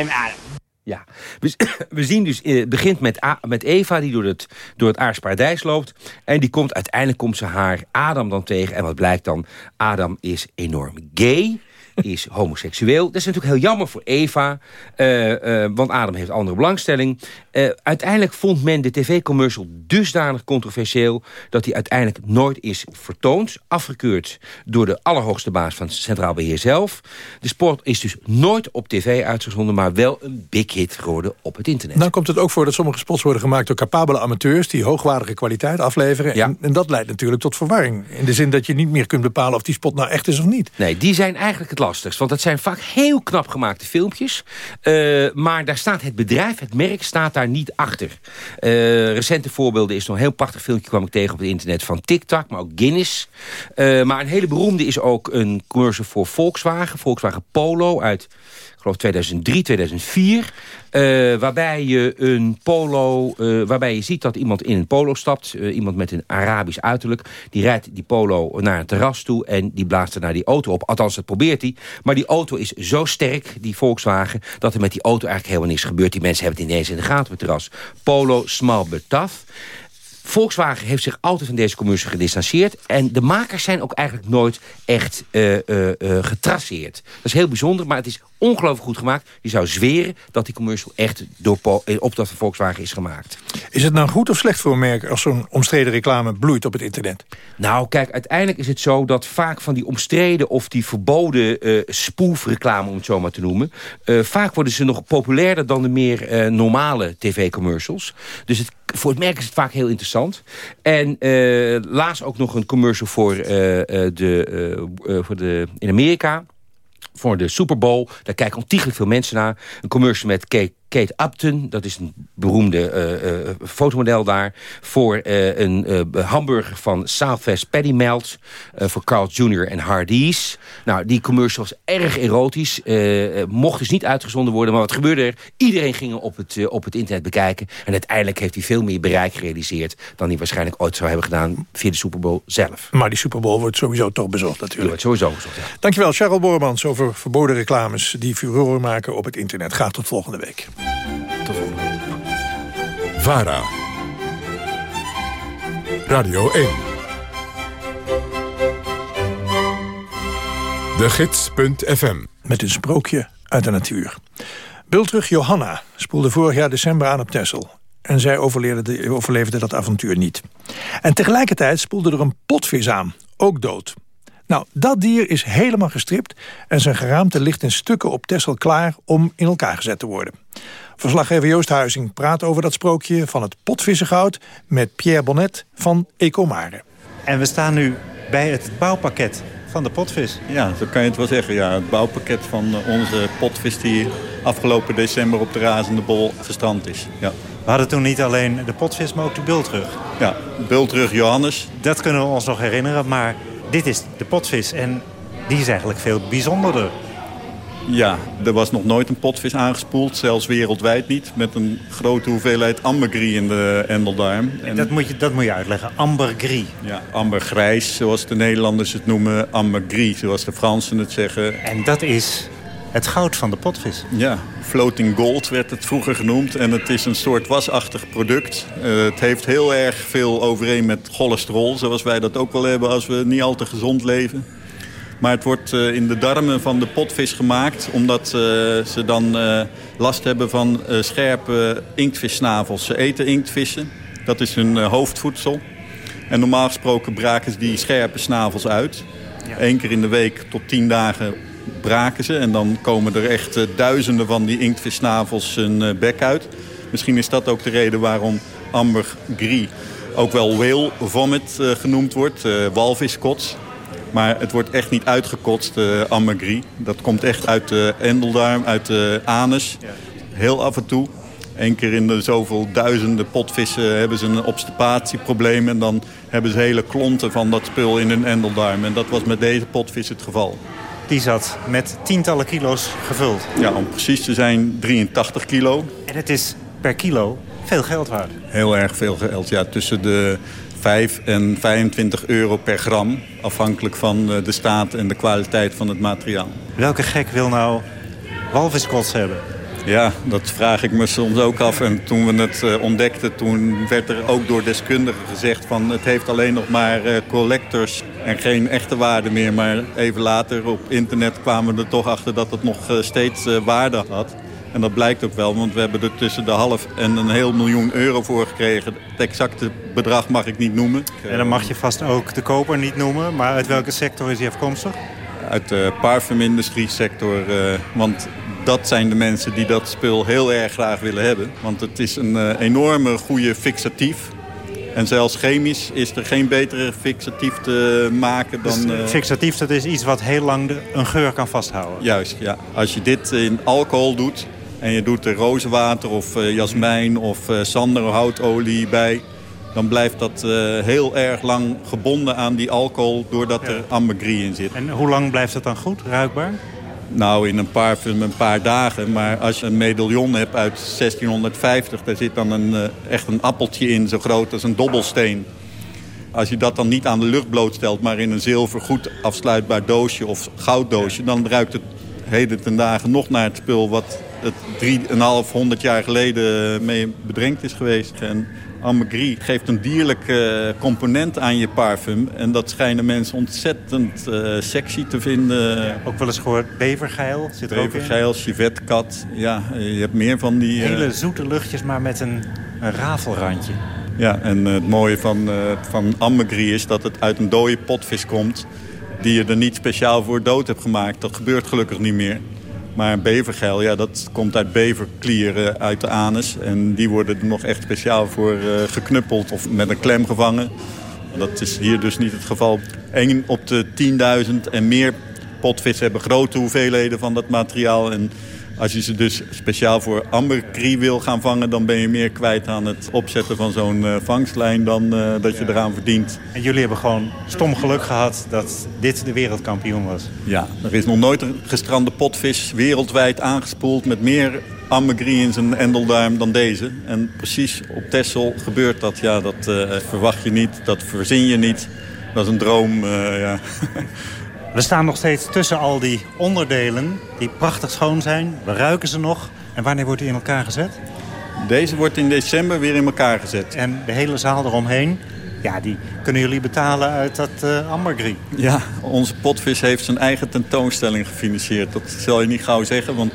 I'm Adam. Ja, we, zien dus, eh, het begint met, met Eva die door het, door het aardse paradijs loopt. En die komt, uiteindelijk komt ze haar Adam dan tegen. En wat blijkt dan? Adam is enorm gay, is homoseksueel. Dat is natuurlijk heel jammer voor Eva, eh, eh, want Adam heeft andere belangstelling. Eh, uiteindelijk vond men de tv-commercial dusdanig controversieel... dat hij uiteindelijk nooit is vertoond, afgekeurd... door de allerhoogste baas van het Centraal Beheer zelf. De sport is dus nooit op tv uitgezonden... maar wel een big hit geworden op het internet. Nou komt het ook voor dat sommige spots worden gemaakt door capabele amateurs... die hoogwaardige kwaliteit afleveren. En, en dat leidt natuurlijk tot verwarring. In de zin dat je niet meer kunt bepalen of die spot nou echt is of niet. Nee, die zijn eigenlijk het Want dat zijn vaak heel knap gemaakte filmpjes. Eh, maar daar staat het bedrijf, het merk, staat daar niet achter. Eh, recente voorbeelden is nog een heel prachtig filmpje... kwam ik tegen op het internet van TikTok, maar ook Guinness. Eh, maar een hele beroemde is ook een commercial voor Volkswagen. Volkswagen Polo uit, ik geloof 2003, 2004. eh, waarbij je een polo, waarbij je ziet dat iemand in een polo stapt. iemand met een Arabisch uiterlijk. Die rijdt die polo naar een terras toe en die blaast er naar die auto op. Althans, dat probeert hij. Maar die auto is zo sterk, die Volkswagen, dat er met die auto eigenlijk helemaal niks gebeurt. Die mensen hebben het ineens in de gaten op het. Polo, but tough. Volkswagen heeft zich altijd van deze commercial gedistanceerd. En de makers zijn ook eigenlijk nooit echt eh, eh, eh, getraceerd. Dat is heel bijzonder, maar het is ongelooflijk goed gemaakt. Je zou zweren dat die commercial echt door eh, opdracht van Volkswagen is gemaakt. Is het nou goed of slecht voor een merk... als zo'n omstreden reclame bloeit op het internet? Nou, kijk, uiteindelijk is het zo dat vaak van die omstreden... of die verboden eh spoefreclame, om het zo maar te noemen... eh, vaak worden ze nog populairder dan de meer normale tv-commercials. Dus het, voor het merk is het vaak heel interessant. En eh laatst ook nog een commercial voor, de, voor de, in Amerika voor de Super Bowl. Daar kijken ontiegelijk veel mensen naar. Een commercial met Kate, Kate Upton. Dat is een beroemde eh, eh, fotomodel daar. Voor eh, een hamburger van Southwest Patty Melt. voor Carl Jr. en Hardee's. Nou, die commercial was erg erotisch. mocht dus niet uitgezonden worden. Maar wat gebeurde er? Iedereen ging op het, op het internet bekijken. En uiteindelijk heeft hij veel meer bereik gerealiseerd... dan hij waarschijnlijk ooit zou hebben gedaan via de Super Bowl zelf. Maar die Super Bowl wordt sowieso toch bezocht Die natuurlijk. wordt sowieso gezocht, ja. Dankjewel, Charles Bormans over verboden reclames... die furore maken op het internet. Graag tot volgende week. Tot volgende week. VARA. Radio 1. De Gids.fm. Met een sprookje uit de natuur. Bultrug Johanna spoelde vorig jaar december aan op Texel. En zij overleefde, overleefde dat avontuur niet. En tegelijkertijd spoelde er een potvis aan, ook dood. Nou, dat dier is helemaal gestript... en zijn geraamte ligt in stukken op Texel klaar om in elkaar gezet te worden. Verslaggever Joost Huizing praat over dat sprookje van het potvissengoud... met Pierre Bonnet van Ecomare. En we staan nu bij het bouwpakket van de potvis. Ja, zo kan je het wel zeggen. Ja, het bouwpakket van eh, onze potvis die afgelopen december op de Razende Bol gestrand is. Ja, We hadden toen niet alleen de potvis, maar ook de bultrug. ja bultrug Johannes. Dat kunnen we ons nog herinneren, maar dit is de potvis. En die is eigenlijk veel bijzonderder. Ja, er was nog nooit een potvis aangespoeld, zelfs wereldwijd niet. Met een grote hoeveelheid ambergris in de endeldarm. En Dat moet je, dat moet je uitleggen. Ambergris. Ja, ambergrijs, zoals de Nederlanders het noemen. Ambergris, zoals de Fransen het zeggen. En dat is het goud van de potvis. Ja, floating gold werd het vroeger genoemd. En het is een soort wasachtig product. Eh, het heeft heel erg veel overeen met cholesterol, zoals wij dat ook wel hebben als we niet al te gezond leven. Maar het wordt eh, in de darmen van de potvis gemaakt... omdat eh, ze dan last hebben van scherpe inktvissnavels. Ze eten inktvissen, dat is hun hoofdvoedsel. En normaal gesproken braken ze die scherpe snavels uit. Eén keer in de week tot tien dagen braken ze. En dan komen er echt eh, duizenden van die inktvisnavels hun eh, bek uit. Misschien is dat ook de reden waarom ambergris ook wel whale vomit uh, genoemd wordt, uh, walviskots. Maar het wordt echt niet uitgekotst, uh, ambergris. Dat komt echt uit de endeldarm, uit de anus. Heel af en toe. Eén keer in de zoveel duizenden potvissen hebben ze een obstipatieprobleem... en dan hebben ze hele klonten van dat spul in hun endeldarm. En dat was met deze potvis het geval. Die zat met tientallen kilo's gevuld. Ja, om precies te zijn 83 kilo. En het is per kilo veel geld waard. Heel erg veel geld, ja. Tussen de 5 en 25 euro per gram. Afhankelijk van de staat en de kwaliteit van het materiaal. Welke gek wil nou walviskots hebben? Ja, dat vraag ik me soms ook af. En toen we het uh, ontdekten, toen werd er ook door deskundigen gezegd... van het heeft alleen nog maar uh, collectors en geen echte waarde meer. Maar even later op internet kwamen we er toch achter dat het nog uh, steeds waarde had. En dat blijkt ook wel, want we hebben er tussen de half en een heel miljoen euro voor gekregen. Het exacte bedrag mag ik niet noemen. En dan mag je vast ook de koper niet noemen. Maar uit welke sector is hij afkomstig? Uit de parfumindustrie sector. want dat zijn de mensen die dat spul heel erg graag willen hebben. Want het is een uh, enorme goede fixatief. En zelfs chemisch is er geen betere fixatief te maken dan... Dus, uh, fixatief, dat is iets wat heel lang de, een geur kan vasthouden? Juist, ja. Als je dit in alcohol doet en je doet er rozenwater of uh, jasmijn of uh, sanderhoutolie bij... dan blijft dat heel erg lang gebonden aan die alcohol doordat ja. er ambergris in zit. En hoe lang blijft het dan goed, ruikbaar? Nou, in een parfum een paar dagen. Maar als je een medaillon hebt uit 1650... daar zit dan een, uh, echt een appeltje in, zo groot als een dobbelsteen. Als je dat dan niet aan de lucht blootstelt... maar in een zilver goed afsluitbaar doosje of gouddoosje... dan ruikt het heden ten dagen nog naar het spul... wat het 3,500 jaar geleden mee bedrenkt is geweest. En ambergris geeft een dierlijke component aan je parfum. En dat schijnen mensen ontzettend uh, sexy te vinden. Ja, ook wel eens gehoord bevergeil zit bevergeil, er ook in. civetkat. Ja, je hebt meer van die... Hele zoete luchtjes, maar met een, een rafelrandje. Ja, en het mooie van, uh, van ambergris is dat het uit een dode potvis komt... die je er niet speciaal voor dood hebt gemaakt. Dat gebeurt gelukkig niet meer. Maar bevergeil, ja, dat komt uit beverklieren uit de anus. En die worden er nog echt speciaal voor uh, geknuppeld of met een klem gevangen. Dat is hier dus niet het geval. Eén op de 10.000 en meer potvissen hebben grote hoeveelheden van dat materiaal. En als je ze dus speciaal voor ambergris wil gaan vangen... dan ben je meer kwijt aan het opzetten van zo'n uh, vangstlijn... dan uh, dat je eraan verdient. En jullie hebben gewoon stom geluk gehad dat dit de wereldkampioen was. Ja, er is nog nooit een gestrande potvis wereldwijd aangespoeld... met meer ambergris in zijn endelduim dan deze. En precies op Texel gebeurt dat. Ja, dat uh, verwacht je niet, dat verzin je niet. Dat is een droom, ja... We staan nog steeds tussen al die onderdelen die prachtig schoon zijn. We ruiken ze nog. En wanneer wordt die in elkaar gezet? Deze wordt in december weer in elkaar gezet. En de hele zaal eromheen, ja, die kunnen jullie betalen uit dat uh, ambergris. Ja, onze potvis heeft zijn eigen tentoonstelling gefinancierd. Dat zal je niet gauw zeggen, want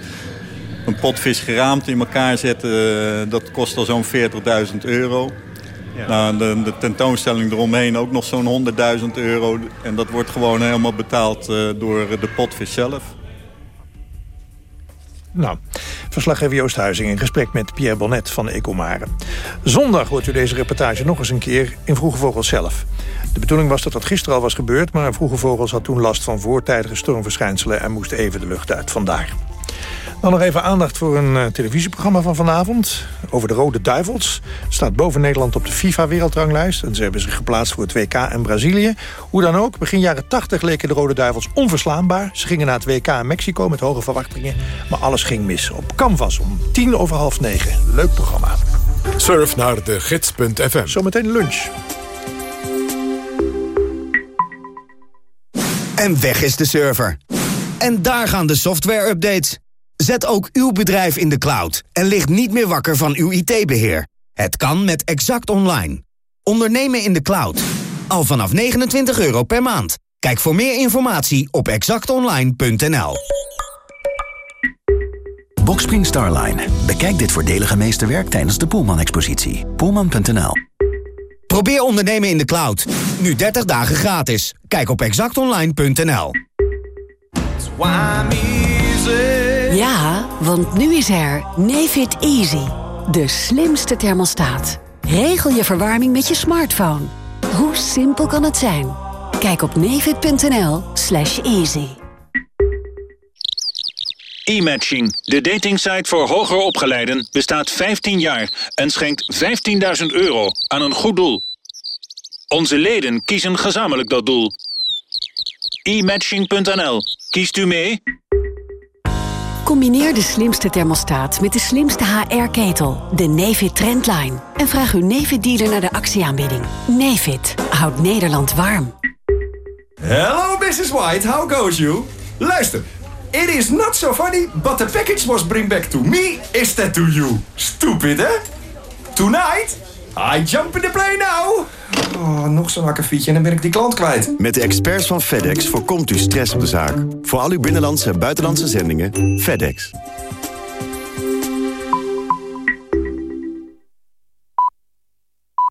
een potvis geraamd in elkaar zetten... Uh, dat kost al zo'n 40.000 euro. Ja. Nou, de, de, tentoonstelling eromheen ook nog zo'n 100.000 euro. En dat wordt gewoon helemaal betaald uh, door de potvis zelf. Nou, verslaggever Joost Huizing in gesprek met Pierre Bonnet van Ecomare. Zondag hoort u deze reportage nog eens een keer in Vroege Vogels zelf. De bedoeling was dat dat gisteren al was gebeurd... maar Vroege Vogels had toen last van voortijdige stormverschijnselen... en moest even de lucht uit, vandaar. Dan nog even aandacht voor een uh, televisieprogramma van vanavond. Over de Rode Duivels. Staat boven Nederland op de FIFA-wereldranglijst. En ze hebben zich geplaatst voor het WK en Brazilië. Hoe dan ook, begin jaren 80 leken de Rode Duivels onverslaanbaar. Ze gingen naar het WK in Mexico met hoge verwachtingen. Maar alles ging mis. Op Canvas om tien over half negen. Leuk programma. Surf naar de gids.fm. Zometeen lunch. En weg is de server. En daar gaan de software-updates. Zet ook uw bedrijf in de cloud en ligt niet meer wakker van uw IT-beheer. Het kan met Exact Online. Ondernemen in de cloud. Al vanaf 29 euro per maand. Kijk voor meer informatie op exactonline.nl. Boxspring Starline. Bekijk dit voordelige meesterwerk tijdens de Poelman-expositie. Poelman.nl Probeer ondernemen in de cloud. Nu 30 dagen gratis. Kijk op exactonline.nl. Ja, want nu is er Nefit Easy. De slimste thermostaat. Regel je verwarming met je smartphone. Hoe simpel kan het zijn? Kijk op nevid.nl slash easy. E-matching, de datingsite voor hoger opgeleiden, bestaat 15 jaar... en schenkt 15.000 euro aan een goed doel. Onze leden kiezen gezamenlijk dat doel. E-matching.nl. Kiest u mee? Combineer de slimste thermostaat met de slimste HR-ketel, de Nefit Trendline. En vraag uw Nefit-dealer naar de actieaanbieding. Nefit houdt Nederland warm. Hello, Mrs. White. How goes you? Luister. It is not so funny, but the package was bring back to me instead to you. Stupid, hè? Tonight, I jump in the plane now. Oh, nog zo'n akkefietje en dan ben ik die klant kwijt. Met de experts van FedEx voorkomt u stress op de zaak. Voor al uw binnenlandse en buitenlandse zendingen, FedEx.